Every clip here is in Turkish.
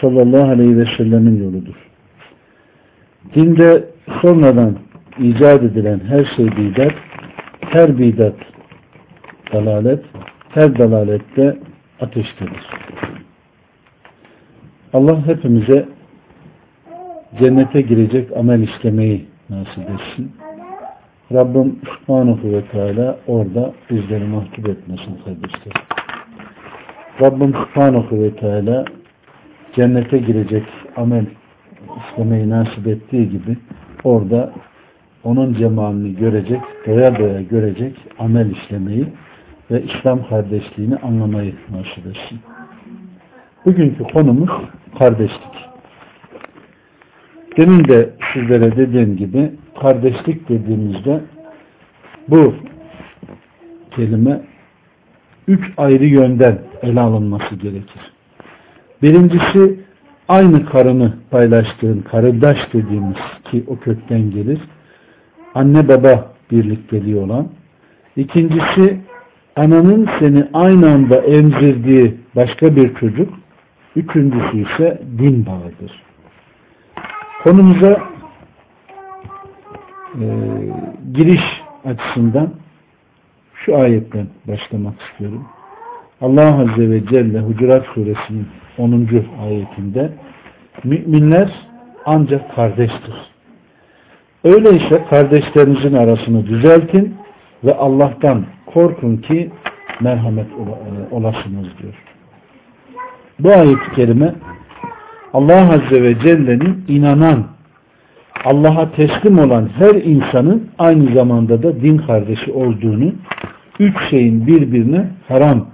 sallallahu aleyhi ve sellemin yoludur. Dinde sonradan icat edilen her şey bidat, her bidat dalalet, her dalalette ateştedir. Allah hepimize cennete girecek amel işlemeyi nasip etsin. Rabbim Subhanahu ve Teala orada bizleri mahcup etmesin kardeşler. Rabbim Subhanahu ve Teala cennete girecek amel işlemeyi nasip ettiği gibi orada onun cemalini görecek, doya doya görecek amel işlemeyi ve İslam kardeşliğini anlamayı nasip etsin. Bugünkü konumuz kardeşlik. Demin de sizlere dediğim gibi kardeşlik dediğimizde bu kelime üç ayrı yönden ele alınması gerekir. Birincisi aynı karını paylaştığın karıdaş dediğimiz ki o kökten gelir. Anne baba birlikteliği olan. İkincisi ananın seni aynı anda emzirdiği başka bir çocuk. Üçüncüsü ise din bağıdır. Konumuza e, giriş açısından şu ayetten başlamak istiyorum. Allah Azze ve Celle Hucurat Suresinin 10. ayetinde müminler ancak kardeştir. Öyleyse kardeşlerinizin arasını düzeltin ve Allah'tan korkun ki merhamet olasınız diyor. Bu ayet-i kerime Allah Azze ve Celle'nin inanan, Allah'a teslim olan her insanın aynı zamanda da din kardeşi olduğunu, üç şeyin birbirine haram e,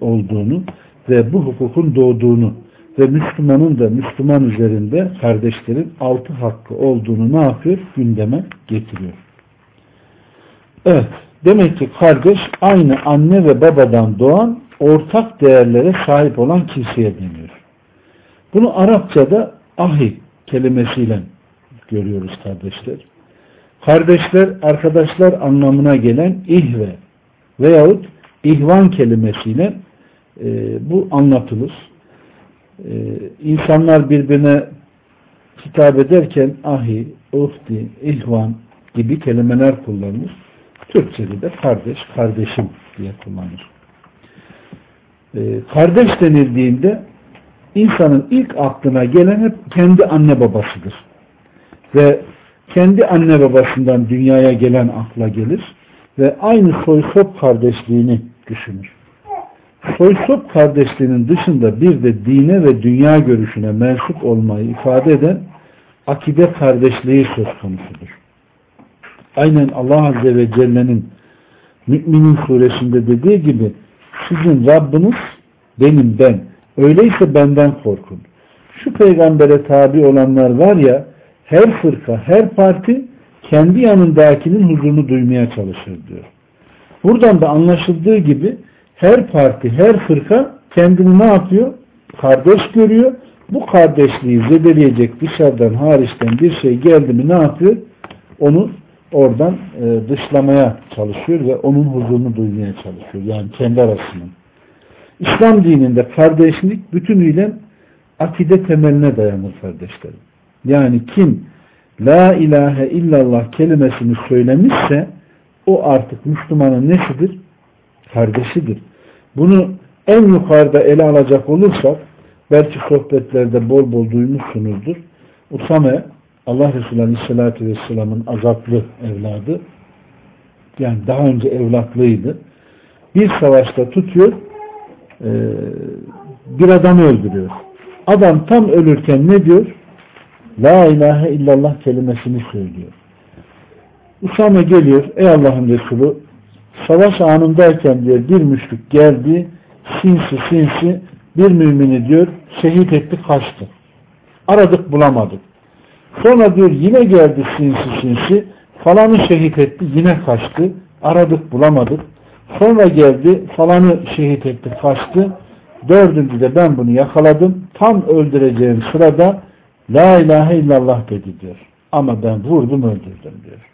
olduğunu ve bu hukukun doğduğunu ve Müslümanın da Müslüman üzerinde kardeşlerin altı hakkı olduğunu ne yapıyor? Gündeme getiriyor. Evet. Demek ki kardeş aynı anne ve babadan doğan ortak değerlere sahip olan kimseye deniyor. Bunu Arapçada ahi kelimesiyle görüyoruz kardeşler. Kardeşler, arkadaşlar anlamına gelen ihve veyahut ihvan kelimesiyle e, bu anlatılır. E, insanlar birbirine hitap ederken ahi, uhdi, ihvan gibi kelimeler kullanılır. Türkçede de kardeş, kardeşim diye kullanır. E, kardeş denildiğinde insanın ilk aklına gelen hep kendi anne babasıdır. Ve kendi anne babasından dünyaya gelen akla gelir ve aynı soysop kardeşliğini düşünür. Soysop kardeşliğinin dışında bir de dine ve dünya görüşüne mensup olmayı ifade eden akide kardeşliği söz konusudur. Aynen Allah Azze ve Celle'nin Müminin suresinde dediği gibi sizin Rabbiniz benim ben. Öyleyse benden korkun. Şu peygambere tabi olanlar var ya her fırka, her parti kendi yanındakinin huzurunu duymaya çalışır diyor. Buradan da anlaşıldığı gibi her parti, her fırka kendini ne yapıyor? Kardeş görüyor. Bu kardeşliği zedeleyecek dışarıdan, hariçten bir şey geldi mi ne yapıyor? Onu oradan e, dışlamaya çalışıyor ve onun huzurunu duymaya çalışıyor. Yani kendi arasının. İslam dininde kardeşlik bütünüyle akide temeline dayanır kardeşlerim. Yani kim La ilahe illallah kelimesini söylemişse o artık Müslümanın nesidir? Kardeşidir. Bunu en yukarıda ele alacak olursak belki sohbetlerde bol bol duymuşsunuzdur. Usame Allah Resulü Aleyhisselatü Vesselam'ın azaplı evladı yani daha önce evlatlıydı. Bir savaşta tutuyor bir adamı öldürüyor. Adam tam ölürken ne diyor? La ilahe illallah kelimesini söylüyor. Usame geliyor. Ey Allah'ın Resulü savaş anındayken diyor bir müşrik geldi sinsi sinsi bir mümini diyor şehit etti kaçtı. Aradık bulamadık. Sonra diyor yine geldi sinsi sinsi falanı şehit etti yine kaçtı. Aradık bulamadık. Sonra geldi falanı şehit etti kaçtı. Dördüncüde ben bunu yakaladım. Tam öldüreceğim sırada La ilahe illallah dedi diyor. Ama ben vurdum öldürdüm diyor.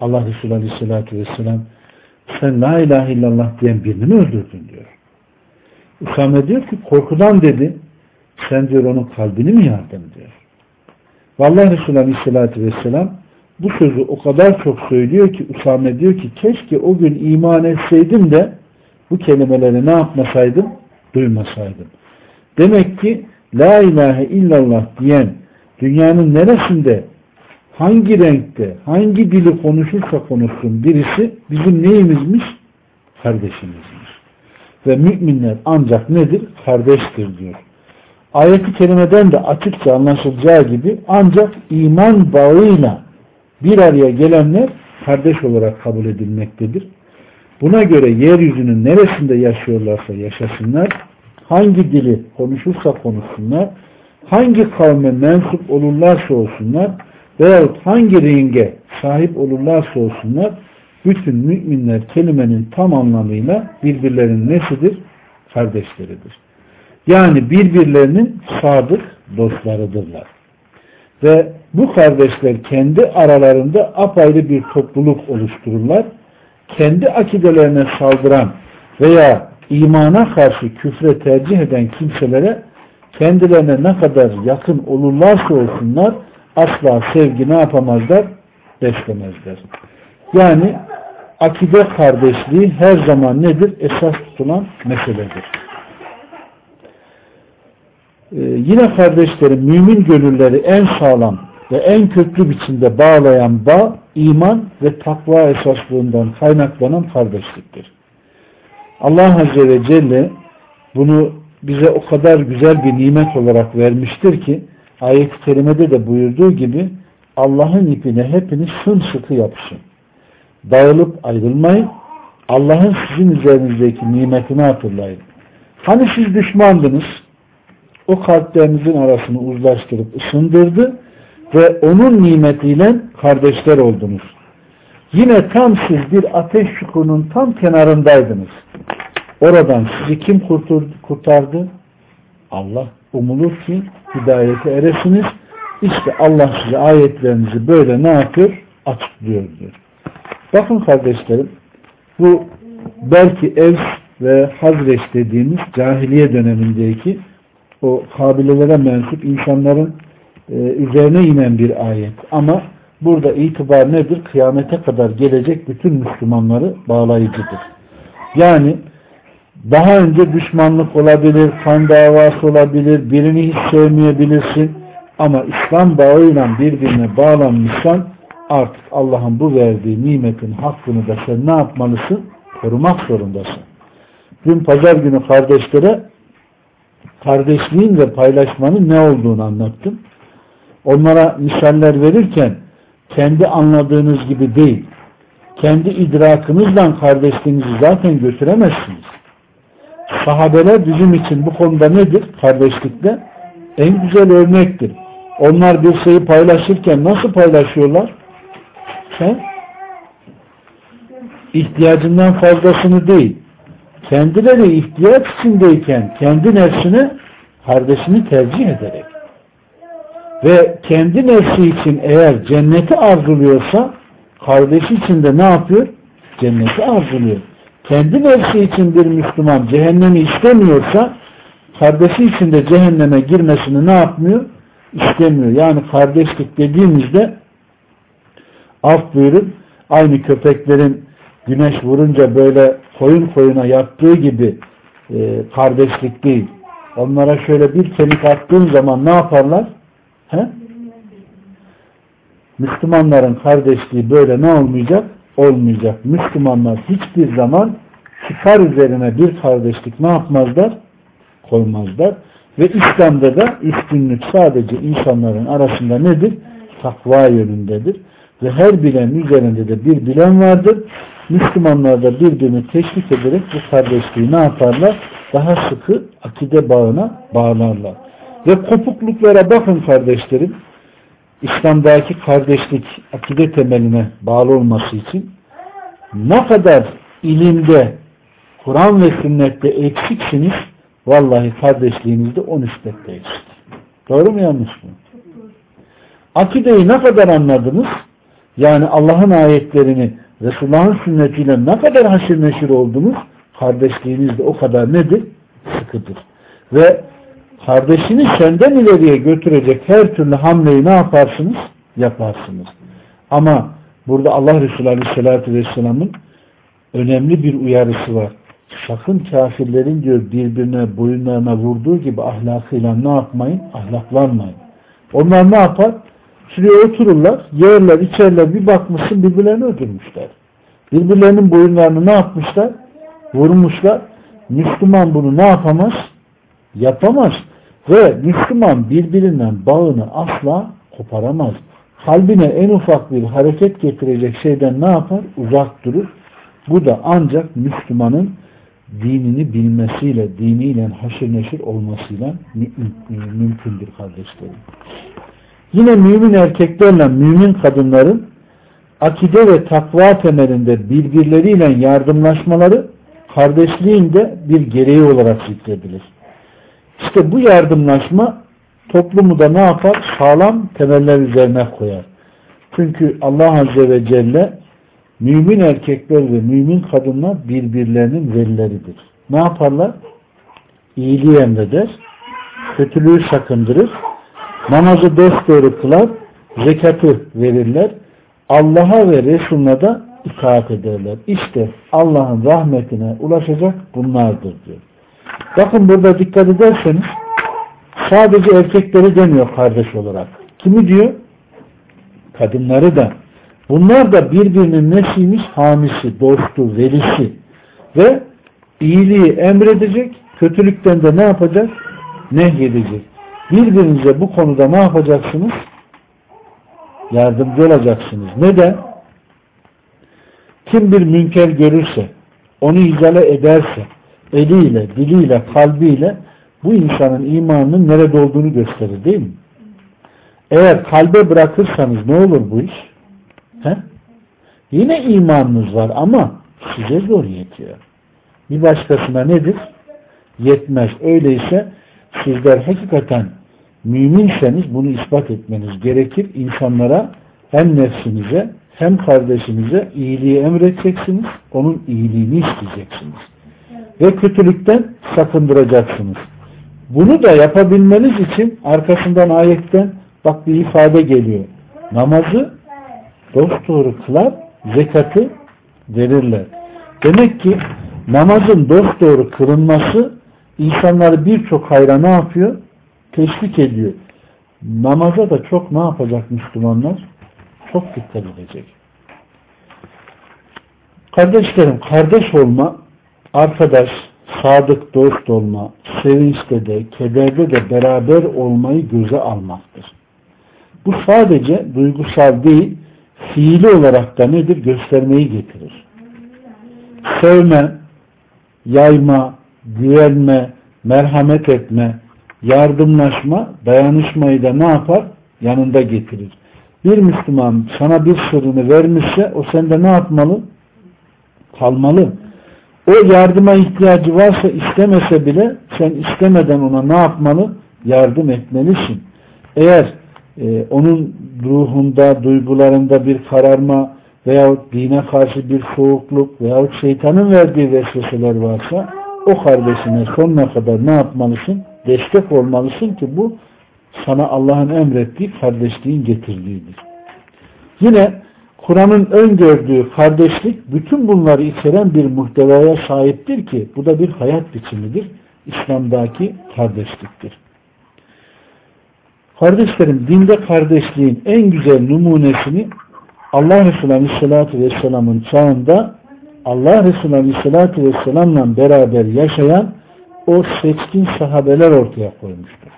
Allah Resulü Aleyhisselatü Vesselam sen la ilahe illallah diyen birini mi öldürdün diyor. Usame diyor ki korkudan dedi sen diyor onun kalbini mi yardın diyor. Vallahi Resulü Aleyhisselatü Vesselam bu sözü o kadar çok söylüyor ki Usame diyor ki keşke o gün iman etseydim de bu kelimeleri ne yapmasaydım? Duymasaydım. Demek ki La ilahe illallah diyen dünyanın neresinde hangi renkte, hangi dili konuşursa konuşsun birisi bizim neyimizmiş? Kardeşimizmiş. Ve müminler ancak nedir? Kardeştir diyor. Ayet-i kerimeden de açıkça anlaşılacağı gibi ancak iman bağıyla bir araya gelenler kardeş olarak kabul edilmektedir. Buna göre yeryüzünün neresinde yaşıyorlarsa yaşasınlar, hangi dili konuşursa konuşsunlar, hangi kavme mensup olurlarsa olsunlar, veyahut hangi renge sahip olurlarsa olsunlar bütün müminler kelimenin tam anlamıyla birbirlerinin nesidir? Kardeşleridir. Yani birbirlerinin sadık dostlarıdırlar. Ve bu kardeşler kendi aralarında apayrı bir topluluk oluştururlar. Kendi akidelerine saldıran veya imana karşı küfre tercih eden kimselere kendilerine ne kadar yakın olurlarsa olsunlar asla sevgi ne yapamazlar? Beslemezler. Yani akide kardeşliği her zaman nedir? Esas tutulan meseledir. Ee, yine kardeşlerim mümin gönülleri en sağlam ve en köklü biçimde bağlayan bağ iman ve takva esaslığından kaynaklanan kardeşliktir. Allah Azze ve Celle bunu bize o kadar güzel bir nimet olarak vermiştir ki ayet-i kerimede de buyurduğu gibi Allah'ın ipine hepiniz sımsıkı yapışın. Dağılıp ayrılmayın. Allah'ın sizin üzerinizdeki nimetini hatırlayın. Hani siz düşmandınız? O kalplerinizin arasını uzlaştırıp ısındırdı ve onun nimetiyle kardeşler oldunuz. Yine tam siz bir ateş çukurunun tam kenarındaydınız. Oradan sizi kim kurtardı? Allah. Umulur ki hidayete eresiniz. İşte Allah size ayetlerinizi böyle ne yapıyor? Açıklıyor diyor. Bakın kardeşlerim bu belki Evs ve Hazreç dediğimiz cahiliye dönemindeki o kabilelere mensup insanların e, üzerine inen bir ayet. Ama burada itibar nedir? Kıyamete kadar gelecek bütün Müslümanları bağlayıcıdır. Yani daha önce düşmanlık olabilir, kan davası olabilir, birini hiç sevmeyebilirsin. Ama İslam bağıyla birbirine bağlanmışsan artık Allah'ın bu verdiği nimetin hakkını da sen ne yapmalısın? Korumak zorundasın. Dün pazar günü kardeşlere kardeşliğin ve paylaşmanın ne olduğunu anlattım. Onlara misaller verirken kendi anladığınız gibi değil, kendi idrakınızla kardeşliğinizi zaten götüremezsiniz. Sahabeler bizim için bu konuda nedir? Kardeşlikte en güzel örnektir. Onlar bir şeyi paylaşırken nasıl paylaşıyorlar? Sen ihtiyacından fazlasını değil, kendileri ihtiyaç içindeyken kendi nefsini kardeşini tercih ederek ve kendi nefsi için eğer cenneti arzuluyorsa kardeşi için de ne yapıyor? Cenneti arzuluyor kendi nefsi için bir Müslüman cehennemi istemiyorsa kardeşi için de cehenneme girmesini ne yapmıyor? İstemiyor. Yani kardeşlik dediğimizde af buyurun aynı köpeklerin güneş vurunca böyle koyun koyuna yattığı gibi e, kardeşlik değil. Onlara şöyle bir kemik attığın zaman ne yaparlar? He? Müslümanların kardeşliği böyle ne olmayacak? olmayacak. Müslümanlar hiçbir zaman çıkar üzerine bir kardeşlik ne yapmazlar? Koymazlar. Ve İslam'da da üstünlük sadece insanların arasında nedir? Takva yönündedir. Ve her bilen üzerinde de bir bilen vardır. Müslümanlar da birbirini teşvik ederek bu kardeşliği ne yaparlar? Daha sıkı akide bağına bağlarlar. Ve kopukluklara bakın kardeşlerim. İslam'daki kardeşlik akide temeline bağlı olması için ne kadar ilimde Kur'an ve sünnette eksiksiniz vallahi kardeşliğinizde o nispette eksik. Doğru mu yanlış mı? Akideyi ne kadar anladınız? Yani Allah'ın ayetlerini Resulullah'ın sünnetiyle ne kadar haşir neşir oldunuz? Kardeşliğiniz de o kadar nedir? Sıkıdır. Ve kardeşini senden ileriye götürecek her türlü hamleyi ne yaparsınız? Yaparsınız. Ama burada Allah Resulü Aleyhisselatü Vesselam'ın önemli bir uyarısı var. Sakın kafirlerin diyor birbirine boyunlarına vurduğu gibi ahlakıyla ne yapmayın? Ahlaklanmayın. Onlar ne yapar? Şuraya otururlar, yerler, içerler bir bakmışsın birbirlerini öldürmüşler. Birbirlerinin boyunlarını ne yapmışlar? Vurmuşlar. Müslüman bunu ne yapamaz? Yapamaz. Ve Müslüman birbirinden bağını asla koparamaz. Kalbine en ufak bir hareket getirecek şeyden ne yapar? Uzak durur. Bu da ancak Müslümanın dinini bilmesiyle, diniyle haşır neşir olmasıyla mümkündür kardeşlerim. Yine mümin erkeklerle mümin kadınların akide ve takva temelinde birbirleriyle yardımlaşmaları kardeşliğin de bir gereği olarak zikredilir. İşte bu yardımlaşma toplumu da ne yapar? Sağlam temeller üzerine koyar. Çünkü Allah Azze ve Celle mümin erkekler ve mümin kadınlar birbirlerinin velileridir. Ne yaparlar? İyiliği emreder, kötülüğü sakındırır, namazı dosdoğru kılar, zekatı verirler, Allah'a ve Resulüne de itaat ederler. İşte Allah'ın rahmetine ulaşacak bunlardır diyor. Bakın burada dikkat ederseniz sadece erkekleri demiyor kardeş olarak. Kimi diyor? Kadınları da. Bunlar da birbirinin nesiymiş? Hamisi, dostu, velisi. Ve iyiliği emredecek, kötülükten de ne yapacak? Nehyedecek. Birbirinize bu konuda ne yapacaksınız? Yardımcı olacaksınız. Neden? Kim bir münker görürse, onu izale ederse, eliyle, diliyle, kalbiyle bu insanın imanının nerede olduğunu gösterir değil mi? Eğer kalbe bırakırsanız ne olur bu iş? He? Yine imanınız var ama size zor yetiyor. Bir başkasına nedir? Yetmez. Öyleyse sizler hakikaten müminseniz bunu ispat etmeniz gerekir. İnsanlara hem nefsinize hem kardeşinize iyiliği emredeceksiniz. Onun iyiliğini isteyeceksiniz. Ve kötülükten sakındıracaksınız. Bunu da yapabilmeniz için arkasından ayetten bak bir ifade geliyor. Namazı dosdoğru kılar, zekatı verirler. Demek ki namazın dosdoğru kılınması insanları birçok hayra ne yapıyor? Teşvik ediyor. Namaza da çok ne yapacak Müslümanlar? Çok dikkat edecek. Kardeşlerim, kardeş olma, arkadaş, sadık dost olma, sevinçte de, kederde de beraber olmayı göze almaktır. Bu sadece duygusal değil, fiili olarak da nedir? Göstermeyi getirir. Sevme, yayma, güvenme, merhamet etme, yardımlaşma, dayanışmayı da ne yapar? Yanında getirir. Bir Müslüman sana bir sırrını vermişse o sende ne yapmalı? Kalmalı. O yardıma ihtiyacı varsa istemese bile sen istemeden ona ne yapmalı? Yardım etmelisin. Eğer e, onun ruhunda, duygularında bir kararma veyahut dine karşı bir soğukluk veyahut şeytanın verdiği vesveseler varsa o kardeşine sonuna kadar ne yapmalısın? Destek olmalısın ki bu sana Allah'ın emrettiği kardeşliğin getirdiğidir. Yine Kur'an'ın öngördüğü kardeşlik bütün bunları içeren bir muhtevaya sahiptir ki bu da bir hayat biçimidir. İslam'daki kardeşliktir. Kardeşlerim dinde kardeşliğin en güzel numunesini Allah Resulü Aleyhisselatü Vesselam'ın çağında Allah Resulü Aleyhisselatü Vesselam'la beraber yaşayan o seçkin sahabeler ortaya koymuştur.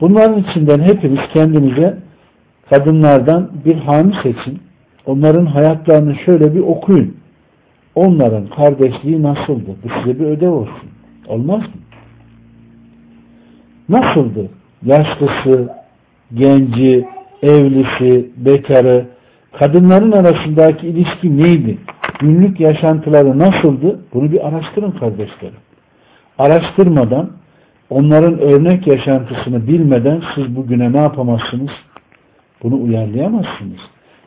Bunların içinden hepiniz kendinize kadınlardan bir hami seçin. Onların hayatlarını şöyle bir okuyun. onların kardeşliği nasıldı? Bu size bir ödev olsun. Olmaz mı? Nasıldı? Yaşlısı, genci, evlisi, bekarı, kadınların arasındaki ilişki neydi? Günlük yaşantıları nasıldı? Bunu bir araştırın kardeşlerim. Araştırmadan, onların örnek yaşantısını bilmeden siz bugüne ne yapamazsınız? Bunu uyarlayamazsınız.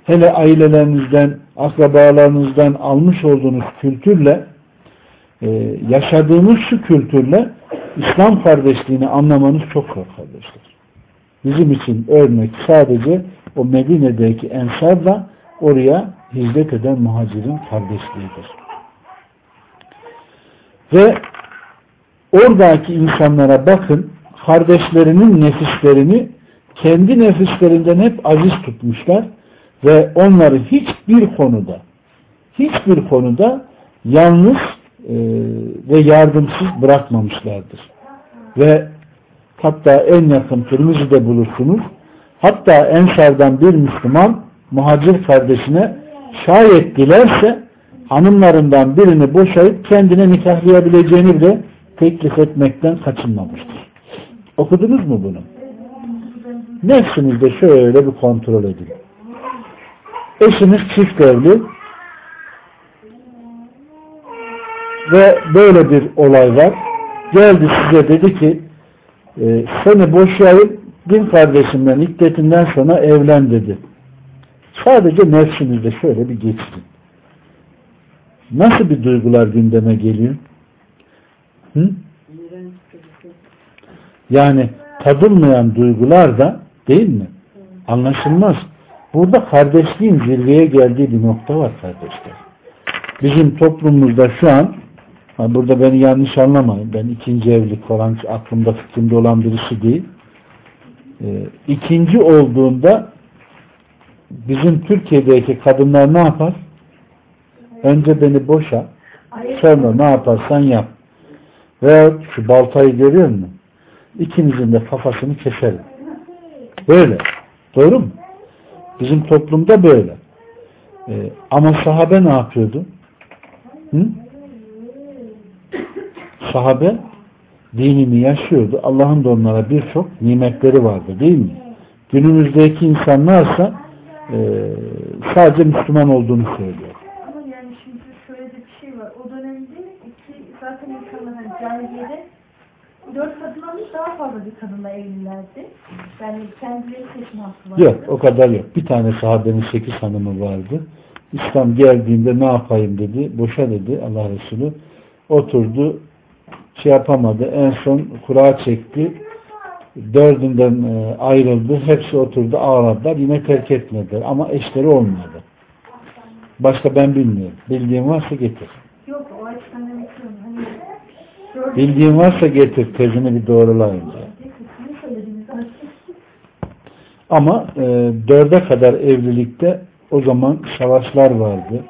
Hele ailelerinizden, akrabalarınızdan almış olduğunuz kültürle, e, yaşadığınız şu kültürle İslam kardeşliğini anlamanız çok zor kardeşler. Bizim için örnek sadece o Medine'deki ensarla oraya hizmet eden muhacirin kardeşliğidir. Ve oradaki insanlara bakın kardeşlerinin nefislerini kendi nefislerinden hep aziz tutmuşlar ve onları hiçbir konuda hiçbir konuda yalnız e, ve yardımsız bırakmamışlardır. Ve hatta en yakın de bulursunuz. Hatta Ensar'dan bir Müslüman muhacir kardeşine şayet dilerse hanımlarından birini boşayıp kendine nikahlayabileceğini bile teklif etmekten kaçınmamıştır. Okudunuz mu bunu? Nefsinizde şöyle bir kontrol edin. Eşiniz çift evli ve böyle bir olay var. Geldi size dedi ki e, seni boşayıp din kardeşimden iddetinden sonra evlen dedi. Sadece nefsinizde şöyle bir geçsin. Nasıl bir duygular gündeme geliyor? Hı? Yani tadılmayan duygular da değil mi? Anlaşılmaz. Burada kardeşliğin zirveye geldiği bir nokta var kardeşler. Bizim toplumumuzda şu an burada beni yanlış anlamayın. Ben ikinci evlilik falan aklımda fikrimde olan birisi değil. Ee, ikinci olduğunda bizim Türkiye'deki kadınlar ne yapar? Önce beni boşa sonra ne yaparsan yap. Veya şu baltayı görüyor musun? İkinizin de kafasını keserim. Böyle. Doğru mu? Bizim toplumda böyle. Ee, ama sahabe ne yapıyordu? Hı? Sahabe dinini yaşıyordu. Allah'ın da onlara birçok nimetleri vardı değil mi? Günümüzdeki insanlarsa e, sadece Müslüman olduğunu söylüyor. Ama yani şimdi şöyle bir şey var. O dönemde iki, zaten insanlar hani cahiliyede dört kadından daha fazla bir kadınla evlilerdi. Yani kendileri seçme hakkı vardı. Yok o kadar yok. Bir tane sahabenin sekiz hanımı vardı. İslam geldiğinde ne yapayım dedi. Boşa dedi Allah Resulü. Oturdu şey yapamadı. En son kura çekti. Dördünden e, ayrıldı. Hepsi oturdu ağladılar. Yine terk etmediler. Ama eşleri olmadı. Başka ben bilmiyorum. Bildiğin varsa getir. Yok o açıdan demek Hani Bildiğin varsa getir. Tezini bir doğrulayın. Ama e, dörde kadar evlilikte o zaman savaşlar vardı.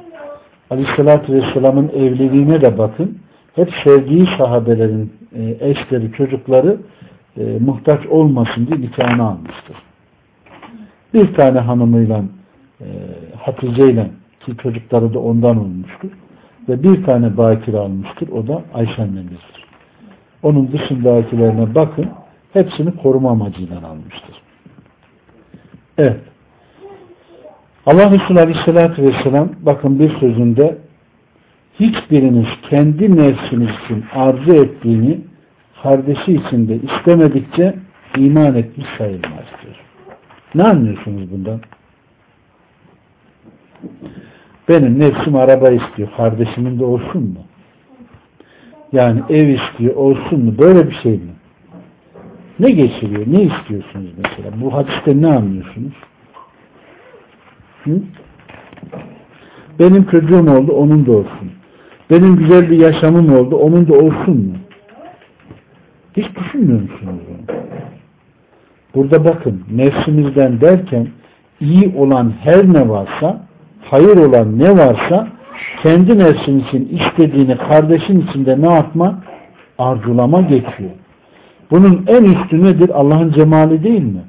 Aleyhissalatü Vesselam'ın evliliğine de bakın hep sevdiği sahabelerin e, eşleri, çocukları e, muhtaç olmasın diye nikahını almıştır. Bir tane hanımıyla e, Hatice ile ki çocukları da ondan olmuştur. Ve bir tane bakir almıştır. O da Ayşe annemizdir. Onun dışındakilerine bakın. Hepsini koruma amacıyla almıştır. Evet. Allah Resulü Aleyhisselatü Vesselam bakın bir sözünde hiçbiriniz kendi nefsiniz için arzu ettiğini kardeşi için de istemedikçe iman etmiş sayılmaz diyor. Ne anlıyorsunuz bundan? Benim nefsim araba istiyor. Kardeşimin de olsun mu? Yani ev istiyor olsun mu? Böyle bir şey mi? Ne geçiriyor? Ne istiyorsunuz mesela? Bu hadiste ne anlıyorsunuz? Hı? Benim çocuğum oldu, onun da olsun. Benim güzel bir yaşamım oldu. Onun da olsun mu? Hiç düşünmüyor musunuz bunu? Burada bakın nefsimizden derken iyi olan her ne varsa hayır olan ne varsa kendi nefsin için istediğini kardeşin içinde ne yapma? Arzulama geçiyor. Bunun en üstü nedir? Allah'ın cemali değil mi?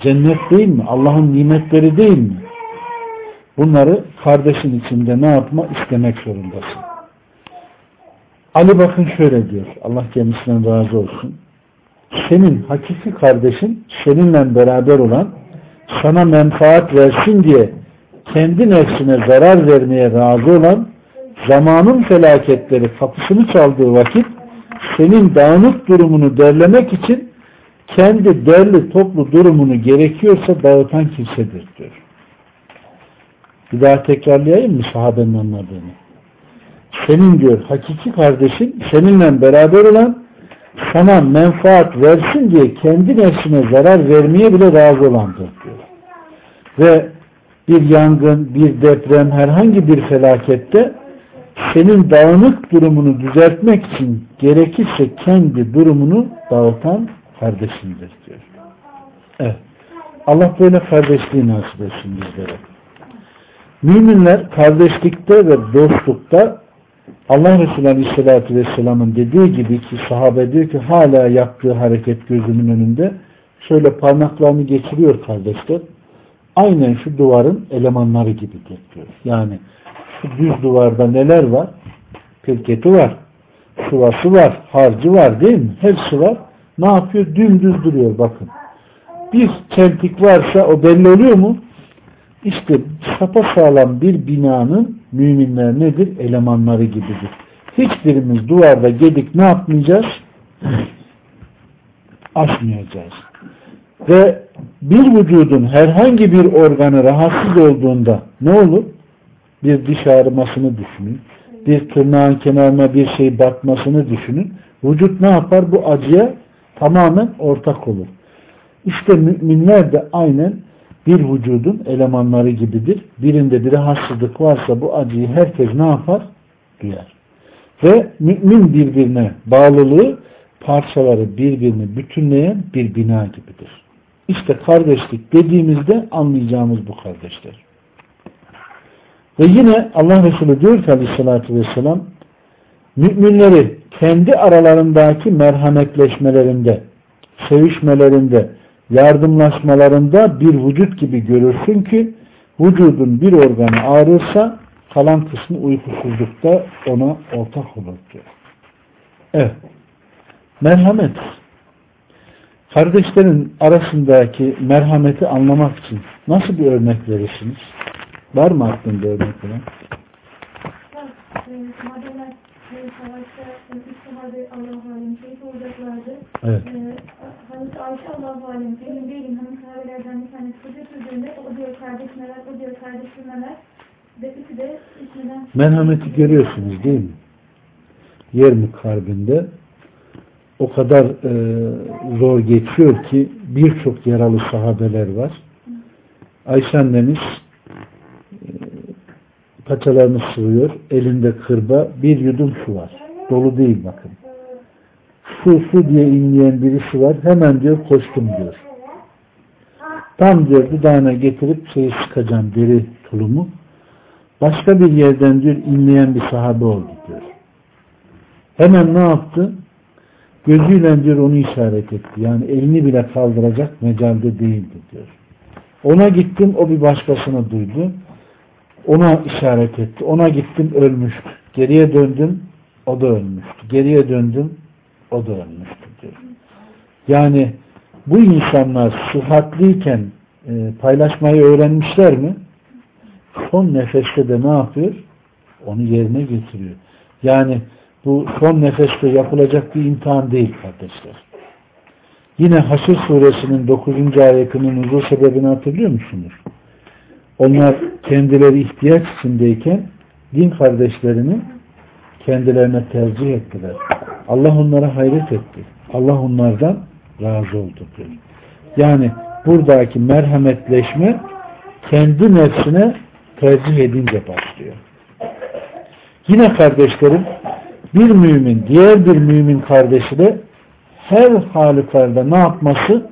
Cennet değil mi? Allah'ın nimetleri değil mi? Bunları kardeşin içinde ne yapma istemek zorundasın. Ali bakın şöyle diyor. Allah kendisinden razı olsun. Senin hakiki kardeşin seninle beraber olan sana menfaat versin diye kendi nefsine zarar vermeye razı olan zamanın felaketleri kapısını çaldığı vakit senin dağınık durumunu derlemek için kendi derli toplu durumunu gerekiyorsa dağıtan kimsedir diyor. Bir daha tekrarlayayım mı sahabenin anladığını? Senin diyor hakiki kardeşin seninle beraber olan sana menfaat versin diye kendi nefsine zarar vermeye bile razı olandır diyor. Ve bir yangın, bir deprem, herhangi bir felakette senin dağınık durumunu düzeltmek için gerekirse kendi durumunu dağıtan kardeşindir diyor. Evet. Allah böyle kardeşliği nasip etsin bizlere. Müminler kardeşlikte ve dostlukta Allah Resulü Aleyhisselatü Vesselam'ın dediği gibi ki sahabe diyor ki hala yaptığı hareket gözümün önünde şöyle parmaklarını geçiriyor kardeşler. Aynen şu duvarın elemanları gibi diyor. Yani şu düz duvarda neler var? Pirketi var. Sıvası var. Harcı var değil mi? Hepsi var. Ne yapıyor? Dümdüz duruyor bakın. Bir çentik varsa o belli oluyor mu? İşte sağlam bir binanın müminler nedir? Elemanları gibidir. Hiçbirimiz duvarda gedik ne yapmayacağız? Aşmayacağız. Ve bir vücudun herhangi bir organı rahatsız olduğunda ne olur? Bir diş ağrımasını düşünün. Bir tırnağın kenarına bir şey batmasını düşünün. Vücut ne yapar? Bu acıya tamamen ortak olur. İşte müminler de aynen bir vücudun elemanları gibidir. Birinde bir rahatsızlık varsa bu acıyı herkes ne yapar? Duyar. Ve mümin birbirine bağlılığı parçaları birbirini bütünleyen bir bina gibidir. İşte kardeşlik dediğimizde anlayacağımız bu kardeşler. Ve yine Allah Resulü diyor ki aleyhissalatü vesselam müminleri kendi aralarındaki merhametleşmelerinde, sevişmelerinde, yardımlaşmalarında bir vücut gibi görürsün ki vücudun bir organı ağrırsa kalan kısmı uykusuzlukta ona ortak olur diyor. Evet. Merhamet. Kardeşlerin arasındaki merhameti anlamak için nasıl bir örnek verirsiniz? Var mı aklında örnek olan? Evet. Hazreti Ayşe Allah'u alem benim değilim hanım sahabelerden bir tanesi koca sözünde o diyor o diyor kardeşim neler. Bekisi de içinden... Merhameti görüyorsunuz değil mi? Yer mi kalbinde o kadar e, zor geçiyor ki birçok yaralı sahabeler var. Ayşe annemiz e, paçalarını sıvıyor. Elinde kırba bir yudum su var. Dolu değil bakın su su diye inleyen birisi var. Hemen diyor koştum diyor. Tam diyor dudağına getirip şeyi sıkacağım deri tulumu. Başka bir yerden diyor inleyen bir sahabe oldu diyor. Hemen ne yaptı? Gözüyle diyor onu işaret etti. Yani elini bile kaldıracak mecalde değildi diyor. Ona gittim o bir başkasına duydu. Ona işaret etti. Ona gittim ölmüştü. Geriye döndüm o da ölmüştü. Geriye döndüm o da ölmüştür diyor. Yani bu insanlar sıhhatliyken e, paylaşmayı öğrenmişler mi? Son nefeste de ne yapıyor? Onu yerine getiriyor. Yani bu son nefeste yapılacak bir imtihan değil kardeşler. Yine Haşr suresinin 9. ayetinin uzun sebebini hatırlıyor musunuz? Onlar kendileri ihtiyaç içindeyken din kardeşlerini kendilerine tercih ettiler. Allah onlara hayret etti. Allah onlardan razı oldu diyor. Yani buradaki merhametleşme kendi nefsine tercih edince başlıyor. Yine kardeşlerim bir mümin diğer bir mümin kardeşine her halükarda ne yapması?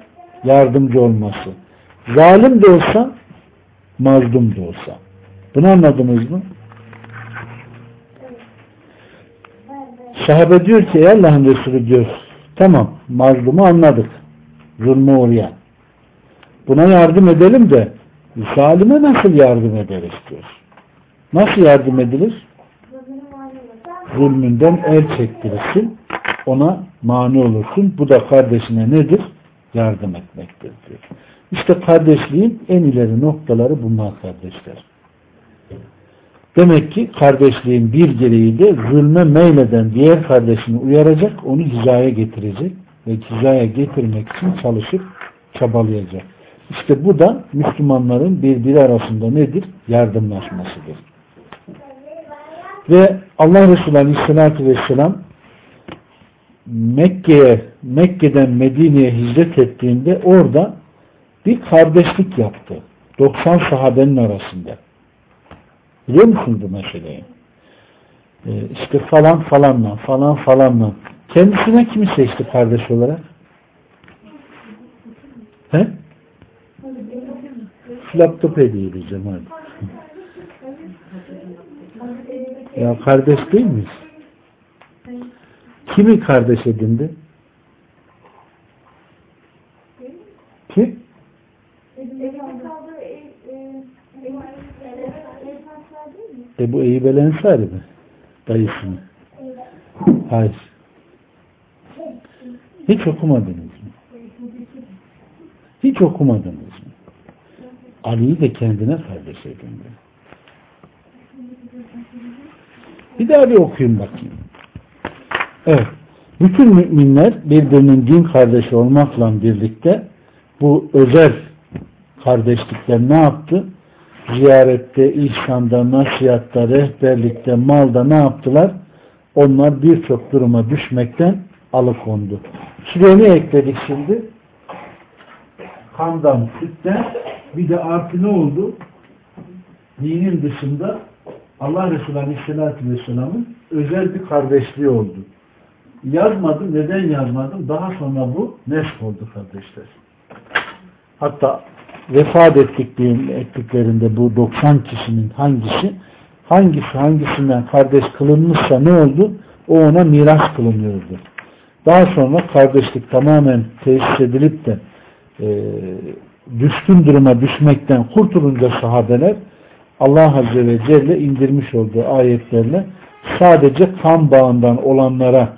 Yardımcı olması. Zalim de olsa mazlum da olsa. Bunu anladınız mı? Sahabe diyor ki ey Allah'ın Resulü diyor tamam mazlumu anladık. Zulme uğrayan. Buna yardım edelim de zalime nasıl yardım ederiz diyor. Nasıl yardım edilir? Zulmünden el çektirirsin. Ona mani olursun. Bu da kardeşine nedir? Yardım etmektir diyor. İşte kardeşliğin en ileri noktaları bunlar kardeşler. Demek ki kardeşliğin bir gereği de zulme meyleden diğer kardeşini uyaracak, onu hizaya getirecek ve hizaya getirmek için çalışıp çabalayacak. İşte bu da Müslümanların birbiri arasında nedir? Yardımlaşmasıdır. Ve Allah Resulü Aleyhisselatü Vesselam Mekke'ye, Mekke'den Medine'ye hicret ettiğinde orada bir kardeşlik yaptı. 90 sahabenin arasında. Biliyor musun bu meseleyi? Ee, işte falan falanla, falan falanla. Kendisine kimi seçti kardeş olarak? He? Laptop hediye edeceğim hadi. Ya kardeş değil miyiz? Kimi kardeş edindi? Kim? Ebu Eyyub el Ensari mi? Dayısı mı? Hayır. Hiç okumadınız mı? Hiç okumadınız mı? Ali'yi de kendine kardeş edindi. Bir daha bir okuyun bakayım. Evet. Bütün müminler birbirinin din kardeşi olmakla birlikte bu özel kardeşlikler ne yaptı? Ziyarette, ihsanda, nasihatta, rehberlikte, malda ne yaptılar? Onlar birçok duruma düşmekten alıkondu. Şuraya ne ekledik şimdi? Kandan, sütten bir de artı ne oldu? Dinin dışında Allah Resulü Aleyhisselatü Vesselam'ın özel bir kardeşliği oldu. Yazmadım. Neden yazmadım? Daha sonra bu nesk oldu kardeşler. Hatta vefat ettiklerinde bu 90 kişinin hangisi hangisi hangisinden kardeş kılınmışsa ne oldu? O ona miras kılınıyordu. Daha sonra kardeşlik tamamen tesis edilip de e, düşkün duruma düşmekten kurtulunca sahabeler Allah Azze ve Celle indirmiş olduğu ayetlerle sadece kan bağından olanlara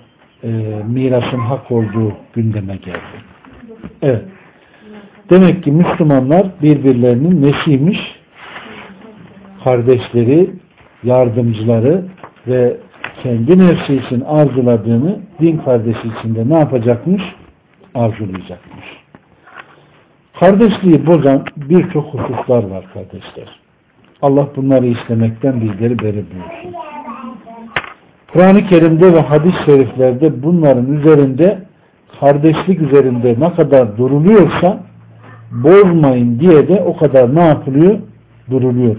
e, mirasın hak olduğu gündeme geldi. Evet. Demek ki Müslümanlar birbirlerinin nesiymiş? Kardeşleri, yardımcıları ve kendi nefsi için arzuladığını din kardeşi içinde ne yapacakmış? Arzulayacakmış. Kardeşliği bozan birçok hususlar var kardeşler. Allah bunları istemekten bizleri beri buyursun. Kur'an-ı Kerim'de ve hadis-i şeriflerde bunların üzerinde kardeşlik üzerinde ne kadar duruluyorsa bozmayın diye de o kadar ne yapılıyor? Duruluyor.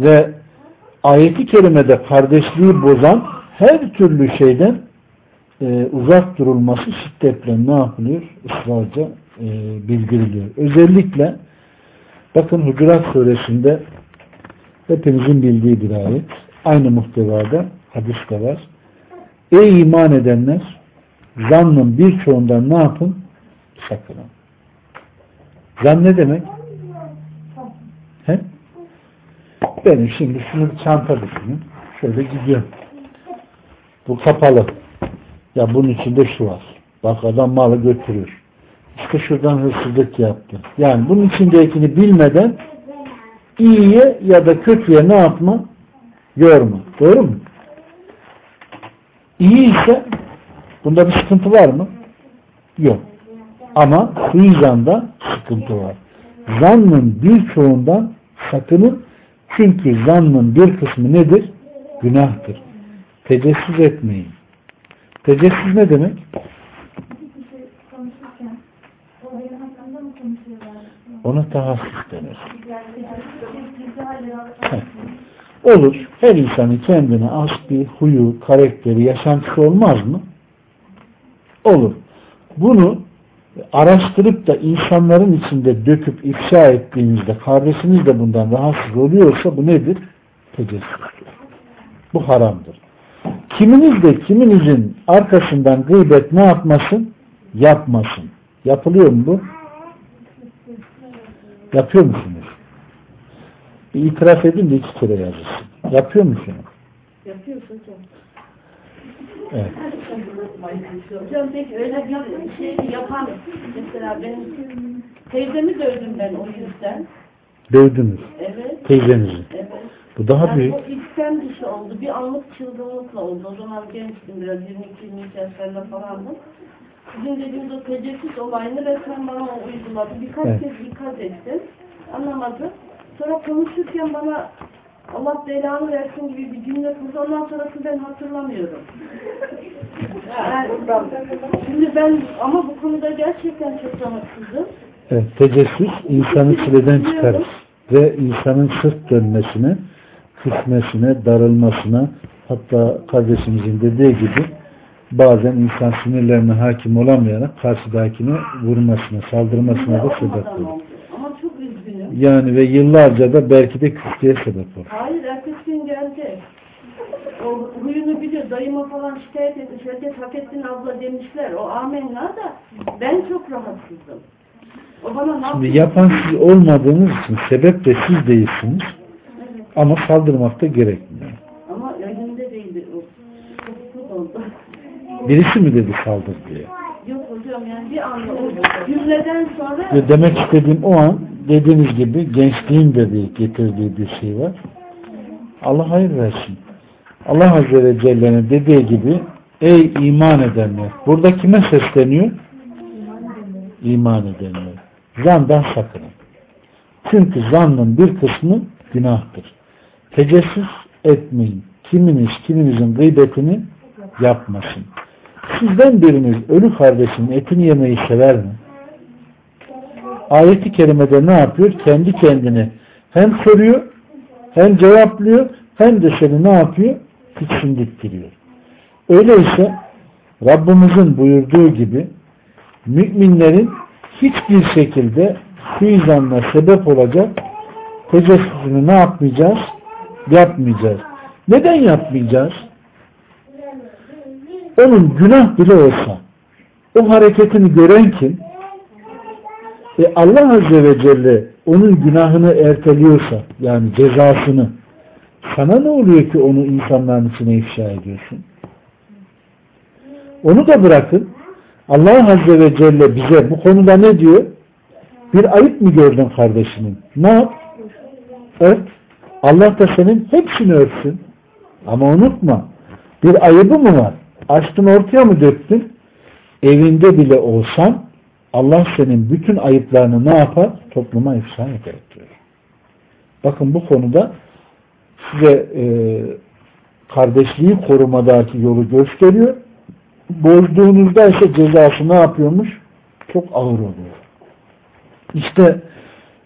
Ve ayeti kerimede kardeşliği bozan her türlü şeyden e, uzak durulması şiddetle ne yapılıyor? Israrca e, bildiriliyor. Özellikle bakın Hucurat suresinde hepinizin bildiği bir ayet. Aynı muhtevada hadis de var. Ey iman edenler zannın birçoğundan ne yapın? Sakının. Zan ne demek? He? Benim şimdi şunu bir çanta düşünün. Şöyle gidiyorum. Bu kapalı. Ya bunun içinde şu var. Bak adam malı götürüyor. İşte şuradan hırsızlık yaptı. Yani bunun içindekini bilmeden iyiye ya da kötüye ne yapma? Yorma. Doğru mu? İyi ise bunda bir sıkıntı var mı? Yok. Ama suizanda sıkıntı var. Zannın birçoğundan sakının çünkü zannın bir kısmı nedir? Günahtır. Tecessüs etmeyin. Tecessüs ne demek? Ona tahassüs denir. Olur. Her insanın kendine az bir huyu, karakteri, yaşantısı olmaz mı? Olur. Bunu araştırıp da insanların içinde döküp ifşa ettiğinizde kardeşiniz de bundan rahatsız oluyorsa bu nedir? Tecessüstür. Bu haramdır. Kiminiz de kiminizin arkasından gıybet ne yapmasın? Yapmasın. Yapılıyor mu bu? Yapıyor musunuz? İtiraf edin de iki kere yazılsın. Yapıyor musun? Yapıyorsun hocam. Evet. Hocam peki öyle bir şey yapan mesela benim teyzemi dövdüm ben o yüzden. Dövdünüz. Evet. Teyzenizi. Evet. Bu daha yani büyük. o içten dışı oldu. Bir anlık çılgınlıkla oldu. O zaman gençtim biraz 22-23 yaşlarında falandım. Sizin dediğiniz o tecessüs olayını resmen bana uyguladı. Birkaç Evet. kez ikaz ettim. Anlamadı. Sonra konuşurken bana Allah belanı versin gibi bir cümle kurdu. Ondan sonrasını ben hatırlamıyorum. Yani, şimdi ben ama bu konuda gerçekten çok rahatsızım. Evet, tecessüs insanı çileden çıkarır. Ve insanın sırt dönmesine, küsmesine, darılmasına, hatta kardeşimizin dediği gibi bazen insan sinirlerine hakim olamayarak karşıdakine vurmasına, saldırmasına da sebep olur. oldu. Ama çok üzgünüm. Yani ve yıllarca da belki de küslüğe sebep olur. Hayır ertesi gün geldi. O huyunu biliyor. Dayıma falan şikayet etmiş. Herkes hak ettin abla demişler. O amenna da ben çok rahatsızım. O bana ne Şimdi yapan siz olmadığınız için sebep de siz değilsiniz. Evet. Ama saldırmak da gerekmiyor. Ama önümde değildi o. Çok oldu. Birisi mi dedi saldır diye. Yok hocam yani bir anda o cümleden sonra demek istediğim o an dediğiniz gibi gençliğin de getirdiği bir şey var. Allah hayır versin. Allah Azze ve Celle'nin dediği gibi ey iman edenler. Burada kime sesleniyor? İman edenler. Zandan sakının. Çünkü zannın bir kısmı günahtır. Tecessüs etmeyin. Kiminiz kiminizin gıybetini yapmasın. Sizden biriniz ölü kardeşinin etini yemeyi sever mi? Ayeti kerimede ne yapıyor? Kendi kendine hem soruyor, hem cevaplıyor, hem de seni ne yapıyor? Tiksindirtiyor. Öyleyse Rabbimizin buyurduğu gibi müminlerin hiçbir şekilde suizanla sebep olacak tecessüsünü ne yapmayacağız? Yapmayacağız. Neden yapmayacağız? Onun günah bile olsa o hareketini gören kim? E Allah Azze ve Celle onun günahını erteliyorsa yani cezasını sana ne oluyor ki onu insanların içine ifşa ediyorsun? Onu da bırakın. Allah Azze ve Celle bize bu konuda ne diyor? Bir ayıp mı gördün kardeşinin? Ne yap? Ört. Allah da senin hepsini örtsün. Ama unutma. Bir ayıbı mı var? Açtın ortaya mı döktün? Evinde bile olsan Allah senin bütün ayıplarını ne yapar? Topluma ifşa eder diyor. Bakın bu konuda size e, kardeşliği korumadaki yolu gösteriyor. Bozduğunuzda ise cezası ne yapıyormuş? Çok ağır oluyor. İşte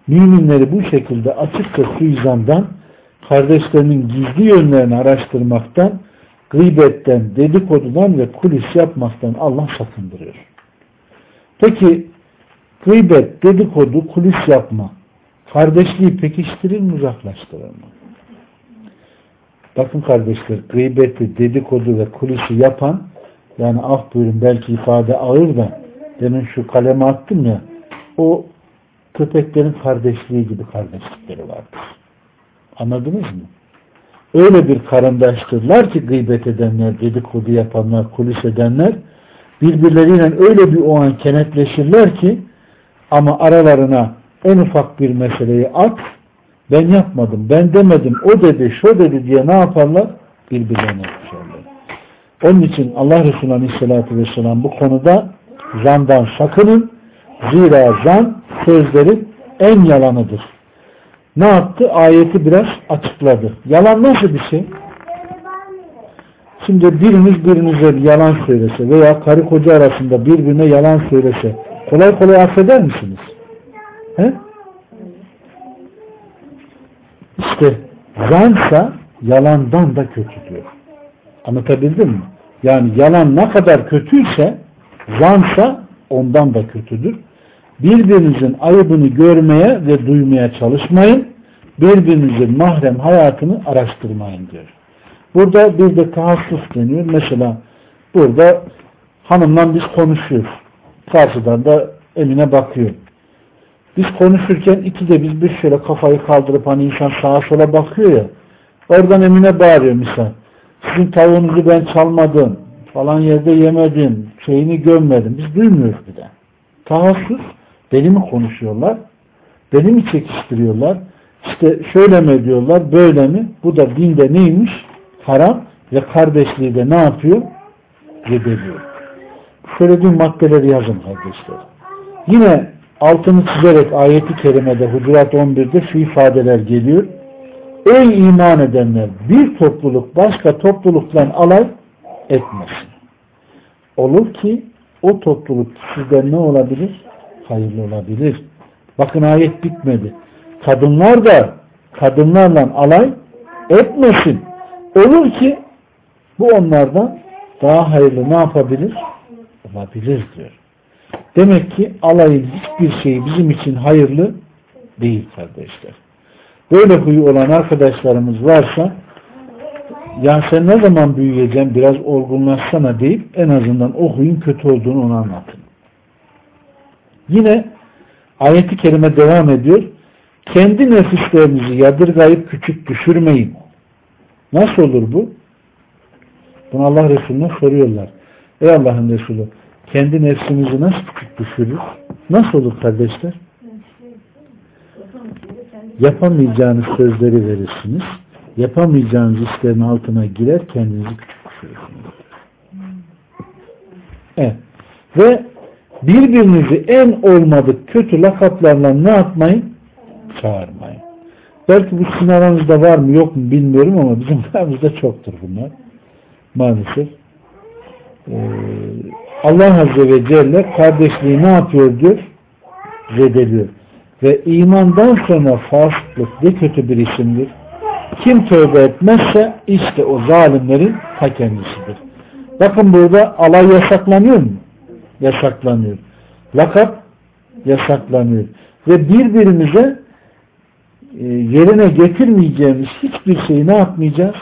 müminleri bu şekilde açıkça suizandan kardeşlerinin gizli yönlerini araştırmaktan gıybetten, dedikodudan ve kulis yapmaktan Allah sakındırıyor. Peki gıybet, dedikodu, kulis yapma kardeşliği pekiştirir mi, uzaklaştırır mı? Bakın kardeşler, gıybeti, dedikodu ve kulisi yapan yani af buyurun belki ifade ağır da demin şu kaleme attım ya o köpeklerin kardeşliği gibi kardeşlikleri vardır. Anladınız mı? Öyle bir karındaştırlar ki gıybet edenler, dedikodu yapanlar, kulis edenler birbirleriyle öyle bir o an kenetleşirler ki ama aralarına en ufak bir meseleyi at ben yapmadım, ben demedim, o dedi, şu dedi diye ne yaparlar? Birbirlerine düşerler. Onun için Allah Resulü Aleyhisselatü Vesselam bu konuda zandan sakının. Zira zan sözlerin en yalanıdır. Ne yaptı? Ayeti biraz açıkladı. Yalan nasıl bir şey? Şimdi biriniz birinize bir yalan söylese veya karı koca arasında birbirine yalan söylese kolay kolay affeder misiniz? He? İşte zansa yalandan da kötü diyor. Anlatabildim mi? Yani yalan ne kadar kötüyse zansa ondan da kötüdür. Birbirinizin ayıbını görmeye ve duymaya çalışmayın. Birbirinizin mahrem hayatını araştırmayın diyor. Burada bir de tahassus deniyor. Mesela burada hanımla biz konuşuyoruz. Karşıdan da Emine bakıyor. Biz konuşurken iki de biz bir şöyle kafayı kaldırıp hani insan sağa sola bakıyor ya. Oradan Emine bağırıyor misal. Sizin tavuğunuzu ben çalmadım. Falan yerde yemedim. Şeyini gömmedim. Biz duymuyoruz bir de. Tahassüs. Beni mi konuşuyorlar? Beni mi çekiştiriyorlar? İşte şöyle mi diyorlar, böyle mi? Bu da dinde neymiş? Haram ve kardeşliği de ne yapıyor? Redeliyor. Söylediğim maddeleri yazın kardeşler. Yine altını çizerek ayeti kerimede Hucurat 11'de şu ifadeler geliyor. Ey iman edenler bir topluluk başka topluluktan alay etmesin. Olur ki o topluluk sizden ne olabilir? Hayırlı olabilir. Bakın ayet bitmedi. Kadınlar da kadınlarla alay etmesin. Olur ki bu onlardan daha hayırlı ne yapabilir? Olabilir diyor. Demek ki alayın hiçbir şeyi bizim için hayırlı değil kardeşler. Böyle huyu olan arkadaşlarımız varsa ya sen ne zaman büyüyeceksin biraz olgunlaşsana deyip en azından o huyun kötü olduğunu ona anlatın. Yine ayeti kerime devam ediyor. Kendi nefislerinizi yadırgayıp küçük düşürmeyin. Nasıl olur bu? Bunu Allah Resulüne soruyorlar. Ey Allah'ın Resulü kendi nefsimizi nasıl küçük düşürür? Nasıl olur kardeşler? Yapamayacağınız sözleri verirsiniz. Yapamayacağınız işlerin altına girer kendinizi küçük düşürürsünüz. Evet. Ve birbirinizi en olmadık kötü lakaplarla ne yapmayın? Çağırmayın. Belki bu sizin aranızda var mı yok mu bilmiyorum ama bizim aramızda çoktur bunlar. Maalesef. Ee, Allah Azze ve Celle kardeşliği ne yapıyor diyor? Zedeliyor. Ve imandan sonra fasıklık ne kötü bir isimdir. Kim tövbe etmezse işte o zalimlerin ta kendisidir. Bakın burada alay yasaklanıyor mu? Yasaklanıyor. Lakap yasaklanıyor. Ve birbirimize yerine getirmeyeceğimiz hiçbir şeyi ne yapmayacağız?